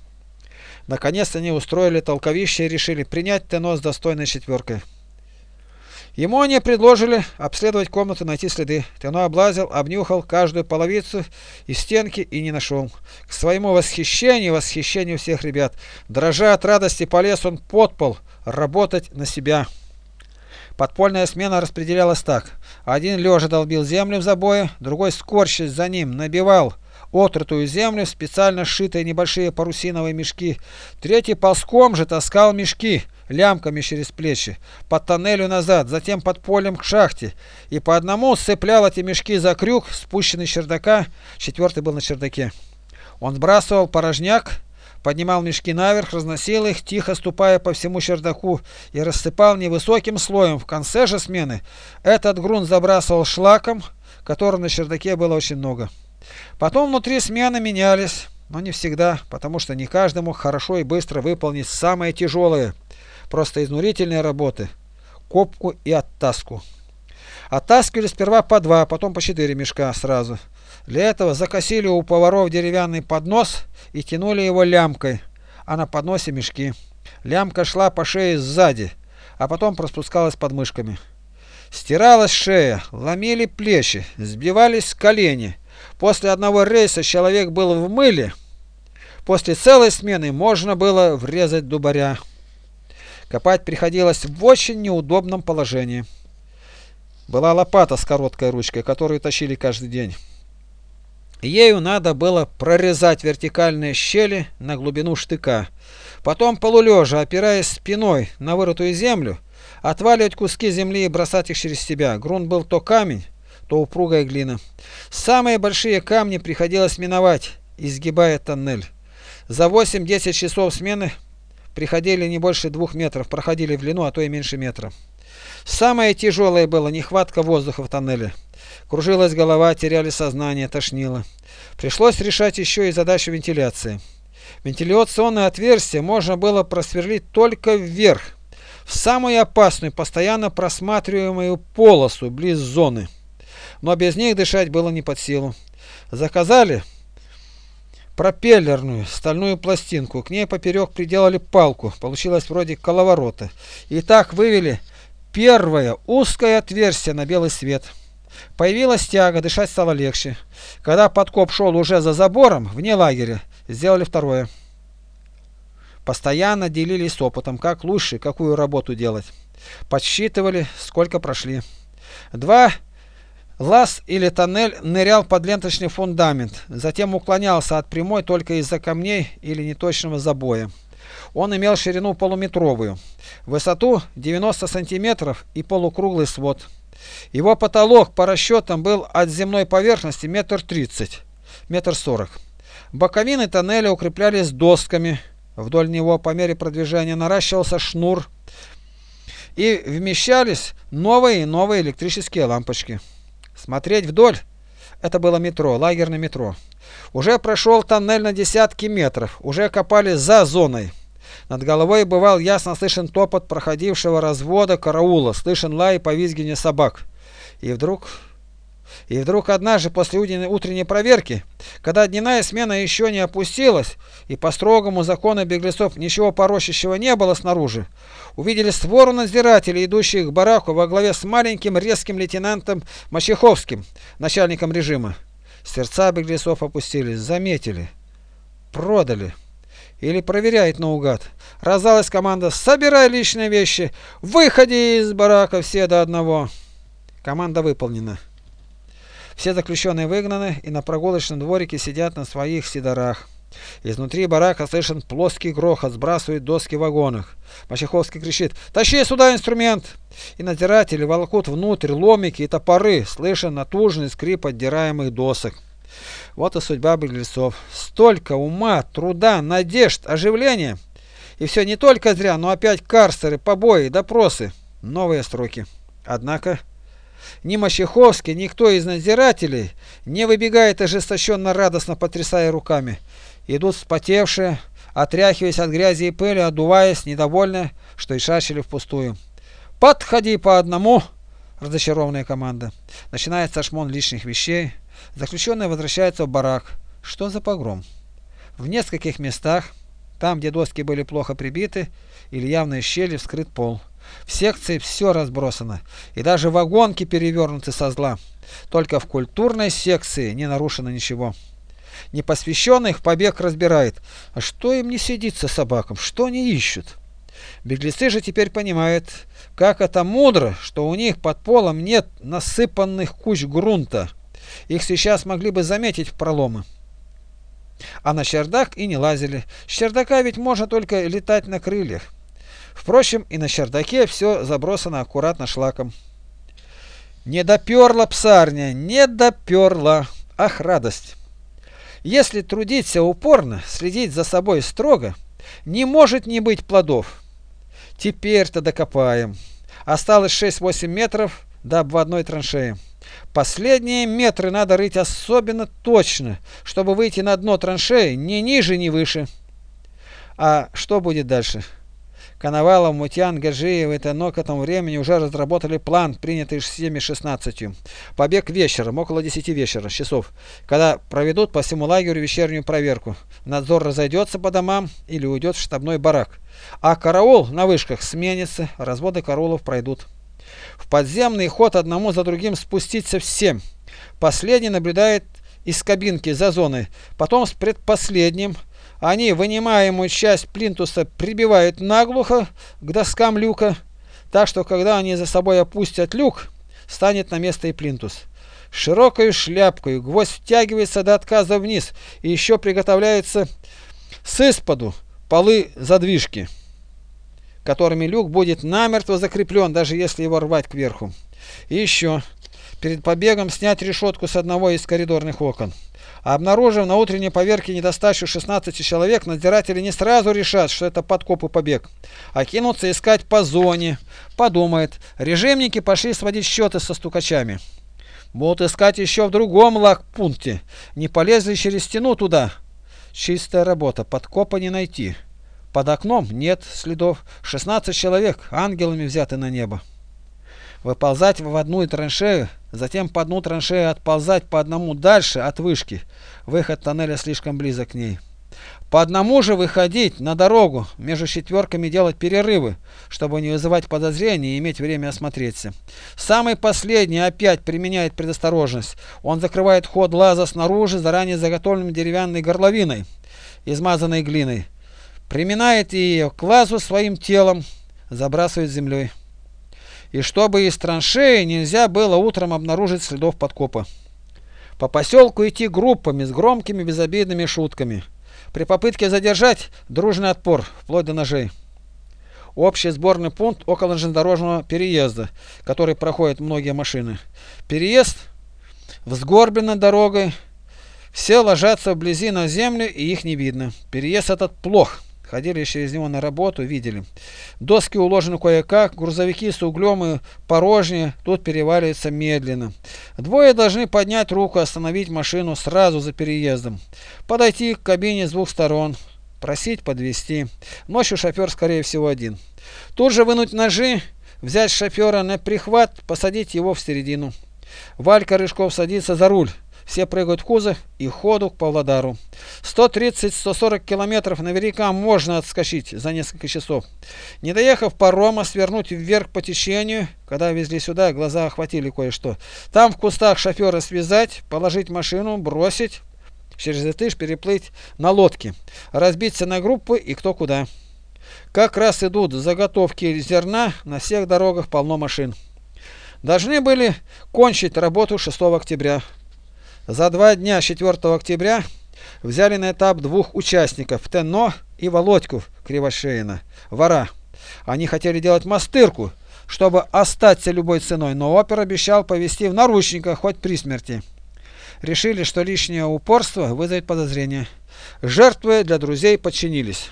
Наконец они устроили толковище и решили принять Тено с достойной четверкой. Ему они предложили обследовать комнату, найти следы. Тено облазил, обнюхал каждую половицу и стенки и не нашел. К своему восхищению, восхищению всех ребят, дрожа от радости, полез он под пол работать на себя. Подпольная смена распределялась так. Один лежа долбил землю в забое, другой, скорчась за ним, набивал отрытую землю специально сшитые небольшие парусиновые мешки. Третий ползком же таскал мешки лямками через плечи, по тоннелю назад, затем под полем к шахте, и по одному сцеплял эти мешки за крюк, спущенный с чердака, четвертый был на чердаке. Он сбрасывал порожняк, поднимал мешки наверх, разносил их, тихо ступая по всему чердаку, и рассыпал невысоким слоем. В конце же смены этот грунт забрасывал шлаком, которого на чердаке было очень много. Потом внутри смены менялись, но не всегда, потому что не каждому хорошо и быстро выполнить самое тяжелое – просто изнурительные работы, копку и оттаску. Оттаскивали сперва по два, потом по четыре мешка сразу. Для этого закосили у поваров деревянный поднос и тянули его лямкой, а на подносе мешки. Лямка шла по шее сзади, а потом проспускалась под мышками. Стиралась шея, ломили плечи, сбивались колени. После одного рейса человек был в мыле. После целой смены можно было врезать дубаря. Копать приходилось в очень неудобном положении. Была лопата с короткой ручкой, которую тащили каждый день. Ею надо было прорезать вертикальные щели на глубину штыка. Потом полулежа, опираясь спиной на вырытую землю, отваливать куски земли и бросать их через себя. Грунт был то камень, то упругая глина. Самые большие камни приходилось миновать, изгибая тоннель. За 8-10 часов смены приходили не больше двух метров, проходили в длину, а то и меньше метра. Самое тяжелое было нехватка воздуха в тоннеле. Кружилась голова, теряли сознание, тошнило. Пришлось решать еще и задачу вентиляции. Вентиляционное отверстие можно было просверлить только вверх, в самую опасную, постоянно просматриваемую полосу близ зоны. Но без них дышать было не под силу. Заказали пропеллерную стальную пластинку. К ней поперек приделали палку. Получилось вроде коловорота. И так вывели первое узкое отверстие на белый свет. Появилась тяга, дышать стало легче. Когда подкоп шел уже за забором, вне лагеря, сделали второе. Постоянно делились опытом, как лучше, какую работу делать. Подсчитывали, сколько прошли. Два Лаз или тоннель нырял под ленточный фундамент, затем уклонялся от прямой только из-за камней или неточного забоя. Он имел ширину полуметровую, высоту 90 сантиметров и полукруглый свод. Его потолок по расчетам был от земной поверхности метр тридцать, метр сорок. Боковины тоннеля укреплялись досками. Вдоль него по мере продвижения наращивался шнур и вмещались новые и новые электрические лампочки. Смотреть вдоль – это было метро, лагерное метро. Уже прошел тоннель на десятки метров, уже копали за зоной. Над головой бывал ясно слышен топот проходившего развода караула, слышен лай и повизгивание собак. И вдруг и вдруг однажды после утренней проверки, когда дневная смена еще не опустилась, и по строгому закону беглецов ничего порощащего не было снаружи, увидели свору надзирателей, идущих к бараку во главе с маленьким резким лейтенантом Мачеховским, начальником режима. Сердца беглецов опустились, заметили, продали. Или проверяет наугад. Раздалась команда «Собирай личные вещи! Выходи из барака все до одного!» Команда выполнена. Все заключенные выгнаны и на прогулочном дворике сидят на своих сидорах. Изнутри барака слышен плоский грохот, сбрасывают доски в вагонах. Мачеховский кричит «Тащи сюда инструмент!» И надзиратели волокут внутрь ломики и топоры, слышен натужный скрип отдираемых досок. Вот и судьба беглецов. Столько ума, труда, надежд, оживления. И все не только зря, но опять карцеры, побои, допросы. Новые строки. Однако ни Мощеховский, никто из надзирателей не выбегает ожесточенно радостно потрясая руками. Идут вспотевшие, отряхиваясь от грязи и пыли, отдуваясь, недовольны, что и шашили впустую. «Подходи по одному!» – разочарованная команда. Начинается шмон лишних вещей. Заключенные возвращаются в барак. Что за погром? В нескольких местах, там, где доски были плохо прибиты или явные щели, вскрыт пол. В секции все разбросано, и даже вагонки перевернуты со зла. Только в культурной секции не нарушено ничего. Непосвященных побег разбирает. А что им не сидится собакам? Что они ищут? Беглецы же теперь понимают, как это мудро, что у них под полом нет насыпанных куч грунта. Их сейчас могли бы заметить в проломы. А на чердак и не лазили. С чердака ведь можно только летать на крыльях. Впрочем, и на чердаке все забросано аккуратно шлаком. Не доперла псарня, не доперла. Ах, радость! Если трудиться упорно, следить за собой строго, не может не быть плодов. Теперь-то докопаем. Осталось 6-8 метров до обводной траншеи. Последние метры надо рыть особенно точно, чтобы выйти на дно траншеи ни ниже, ни выше. А что будет дальше? Коновалов, Мутян, Гаджиев и Тено к этому времени уже разработали план, принятый всеми 16. Побег вечером, около 10 вечера, часов, когда проведут по всему лагерю вечернюю проверку. Надзор разойдется по домам или уйдет в штабной барак. А караул на вышках сменится, разводы караулов пройдут. В подземный ход одному за другим спуститься всем. Последний наблюдает из кабинки за зоной, потом с предпоследним – они вынимаемую часть плинтуса прибивают наглухо к доскам люка, так что когда они за собой опустят люк, станет на место и плинтус. Широкой шляпкой гвоздь втягивается до отказа вниз и еще приготовляется с исподу полы задвижки, которыми люк будет намертво закреплен, даже если его рвать кверху. И еще перед побегом снять решетку с одного из коридорных окон. Обнаружив на утренней поверке недостачу 16 человек, надзиратели не сразу решат, что это подкоп и побег, а кинутся искать по зоне. Подумает, режимники пошли сводить счеты со стукачами. Будут искать еще в другом лагпункте. Не полезли через стену туда. Чистая работа, подкопа не найти. Под окном нет следов. 16 человек ангелами взяты на небо выползать в одну траншею, затем по одну траншею отползать по одному дальше от вышки. Выход тоннеля слишком близок к ней. По одному же выходить на дорогу, между четверками делать перерывы, чтобы не вызывать подозрений и иметь время осмотреться. Самый последний опять применяет предосторожность. Он закрывает ход лаза снаружи заранее заготовленной деревянной горловиной, измазанной глиной. Приминает ее к лазу своим телом, забрасывает землей и чтобы из траншеи нельзя было утром обнаружить следов подкопа. По поселку идти группами с громкими безобидными шутками. При попытке задержать дружный отпор, вплоть до ножей. Общий сборный пункт около железнодорожного переезда, который проходят многие машины. Переезд взгорблен дорогой, все ложатся вблизи на землю и их не видно. Переезд этот плох. Ходили через него на работу, видели. Доски уложены кое-как, грузовики с углем и порожние, тут переваливаются медленно. Двое должны поднять руку, остановить машину сразу за переездом. Подойти к кабине с двух сторон, просить подвести. Ночью шофер, скорее всего, один. Тут же вынуть ножи, взять шофера на прихват, посадить его в середину. Валька Рыжков садится за руль. Все прыгают в кузов и ходу к Павлодару. 130-140 километров наверняка можно отскочить за несколько часов. Не доехав парома, свернуть вверх по течению. Когда везли сюда, глаза охватили кое-что. Там в кустах шофера связать, положить машину, бросить. Через Этыш переплыть на лодке. Разбиться на группы и кто куда. Как раз идут заготовки зерна, на всех дорогах полно машин. Должны были кончить работу 6 октября. За два дня 4 октября взяли на этап двух участников, Тенно и Володьку Кривошеина, вора. Они хотели делать мастырку, чтобы остаться любой ценой, но опер обещал повести в наручниках хоть при смерти. Решили, что лишнее упорство вызовет подозрение. Жертвы для друзей подчинились.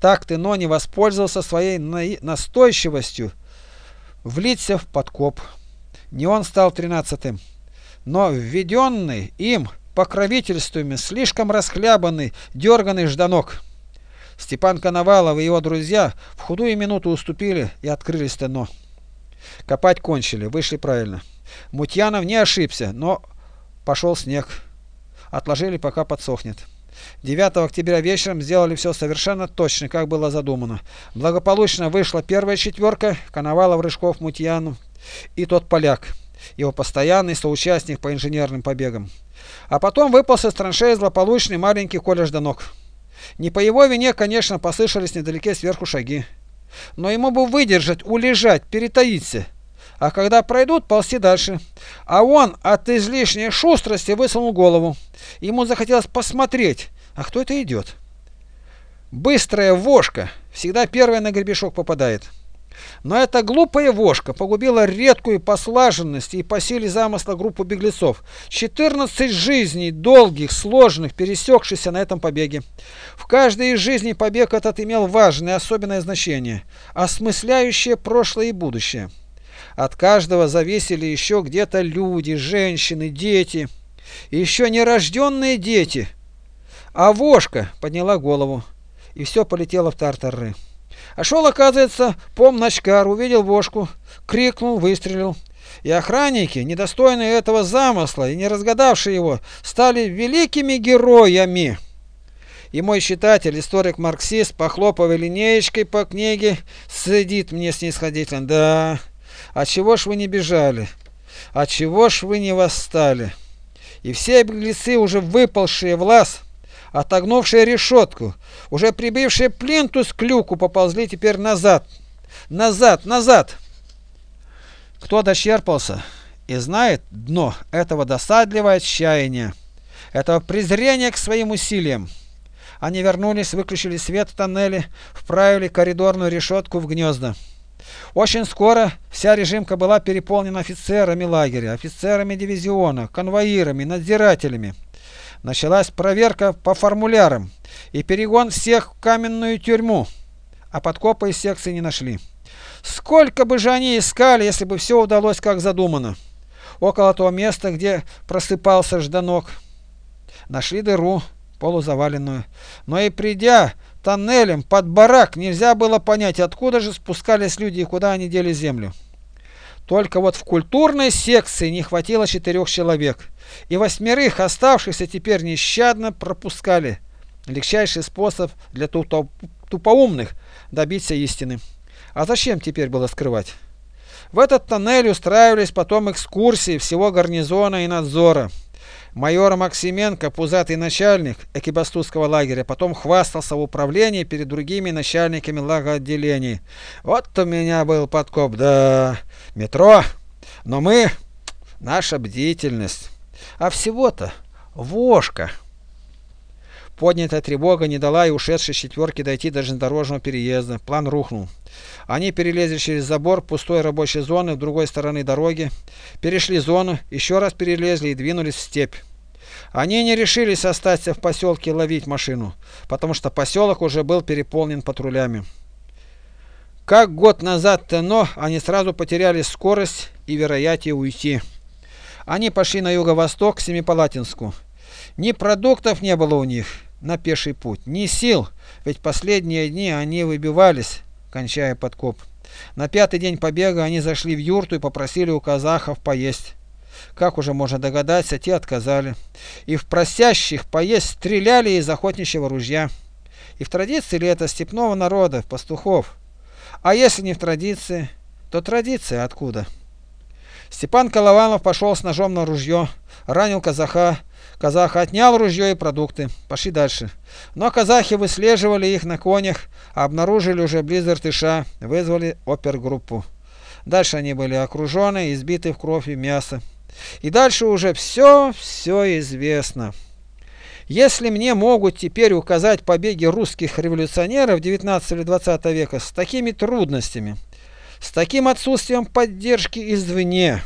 Так Тено не воспользовался своей настойчивостью влиться в подкоп. Не он стал тринадцатым но введенный им покровительствами слишком расхлябанный, дерганный Жданок. Степан Коновалов и его друзья в худую минуту уступили и открыли стено. Копать кончили, вышли правильно. Мутьянов не ошибся, но пошел снег. Отложили, пока подсохнет. 9 октября вечером сделали все совершенно точно, как было задумано. Благополучно вышла первая четверка, Коновалов, Рыжков, Мутьяну и тот поляк, его постоянный соучастник по инженерным побегам. А потом выпал со траншеи злополучный маленький Коля Жданок. Не по его вине, конечно, послышались недалеке сверху шаги. Но ему бы выдержать, улежать, перетаиться. А когда пройдут, ползти дальше. А он от излишней шустрости высунул голову. Ему захотелось посмотреть, а кто это идет. Быстрая вошка всегда первая на гребешок попадает. Но эта глупая вошка погубила редкую по слаженности и по силе замысла группу беглецов. 14 жизней, долгих, сложных, пересекшихся на этом побеге. В каждой из жизней побег этот имел важное особенное значение, осмысляющее прошлое и будущее. От каждого зависели еще где-то люди, женщины, дети, еще нерожденные дети. А вошка подняла голову, и все полетело в тартары. А шел, оказывается, помночкар, увидел вошку, крикнул, выстрелил. И охранники, недостойные этого замысла и не разгадавшие его, стали великими героями. И мой читатель, историк-марксист, похлопывая линеечкой по книге, сидит мне снисходительно. Да, а чего ж вы не бежали? А чего ж вы не восстали? И все беглецы, уже выпалшие в лаз, отогнувшие решетку, уже прибывшие плинтус к люку, поползли теперь назад. Назад, назад! Кто дощерпался и знает дно этого досадливого отчаяния, этого презрения к своим усилиям, они вернулись, выключили свет в тоннеле, вправили коридорную решетку в гнезда. Очень скоро вся режимка была переполнена офицерами лагеря, офицерами дивизиона, конвоирами, надзирателями. Началась проверка по формулярам и перегон всех в каменную тюрьму, а подкопа из секции не нашли. Сколько бы же они искали, если бы все удалось как задумано. Около того места, где просыпался Жданок, нашли дыру, полузаваленную. Но и придя тоннелем под барак, нельзя было понять, откуда же спускались люди и куда они дели землю. Только вот в культурной секции не хватило четырех человек, и восьмерых оставшихся теперь нещадно пропускали. Легчайший способ для тупоумных добиться истины. А зачем теперь было скрывать? В этот тоннель устраивались потом экскурсии всего гарнизона и надзора. Майор Максименко, пузатый начальник экибастузского лагеря, потом хвастался в управлении перед другими начальниками лагоотделений. Вот у меня был подкоп, да, метро, но мы, наша бдительность. А всего-то вошка. Поднятая тревога не дала и ушедшей четверке дойти до железнодорожного переезда. План рухнул. Они перелезли через забор пустой рабочей зоны с другой стороны дороги, перешли зону, еще раз перелезли и двинулись в степь. Они не решились остаться в поселке ловить машину, потому что поселок уже был переполнен патрулями. Как год назад-то, но они сразу потеряли скорость и вероятие уйти. Они пошли на юго-восток к Семипалатинску. Ни продуктов не было у них на пеший путь, ни сил, ведь последние дни они выбивались, кончая подкоп. На пятый день побега они зашли в юрту и попросили у казахов поесть. Как уже можно догадаться, те отказали. И в просящих поесть стреляли из охотничьего ружья. И в традиции ли это степного народа, пастухов? А если не в традиции, то традиция откуда? Степан Колованов пошел с ножом на ружье, ранил казаха. Казах отнял ружье и продукты. Пошли дальше. Но казахи выслеживали их на конях, а обнаружили уже близ Иртыша, вызвали опергруппу. Дальше они были окружены, избиты в кровь и мясо. И дальше уже все, все известно. Если мне могут теперь указать побеги русских революционеров 19 или 20 века с такими трудностями, с таким отсутствием поддержки извне,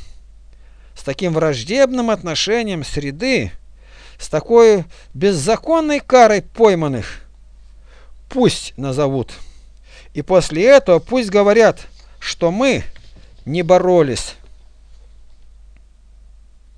с таким враждебным отношением среды, с такой беззаконной карой пойманных, пусть назовут. И после этого пусть говорят, что мы не боролись.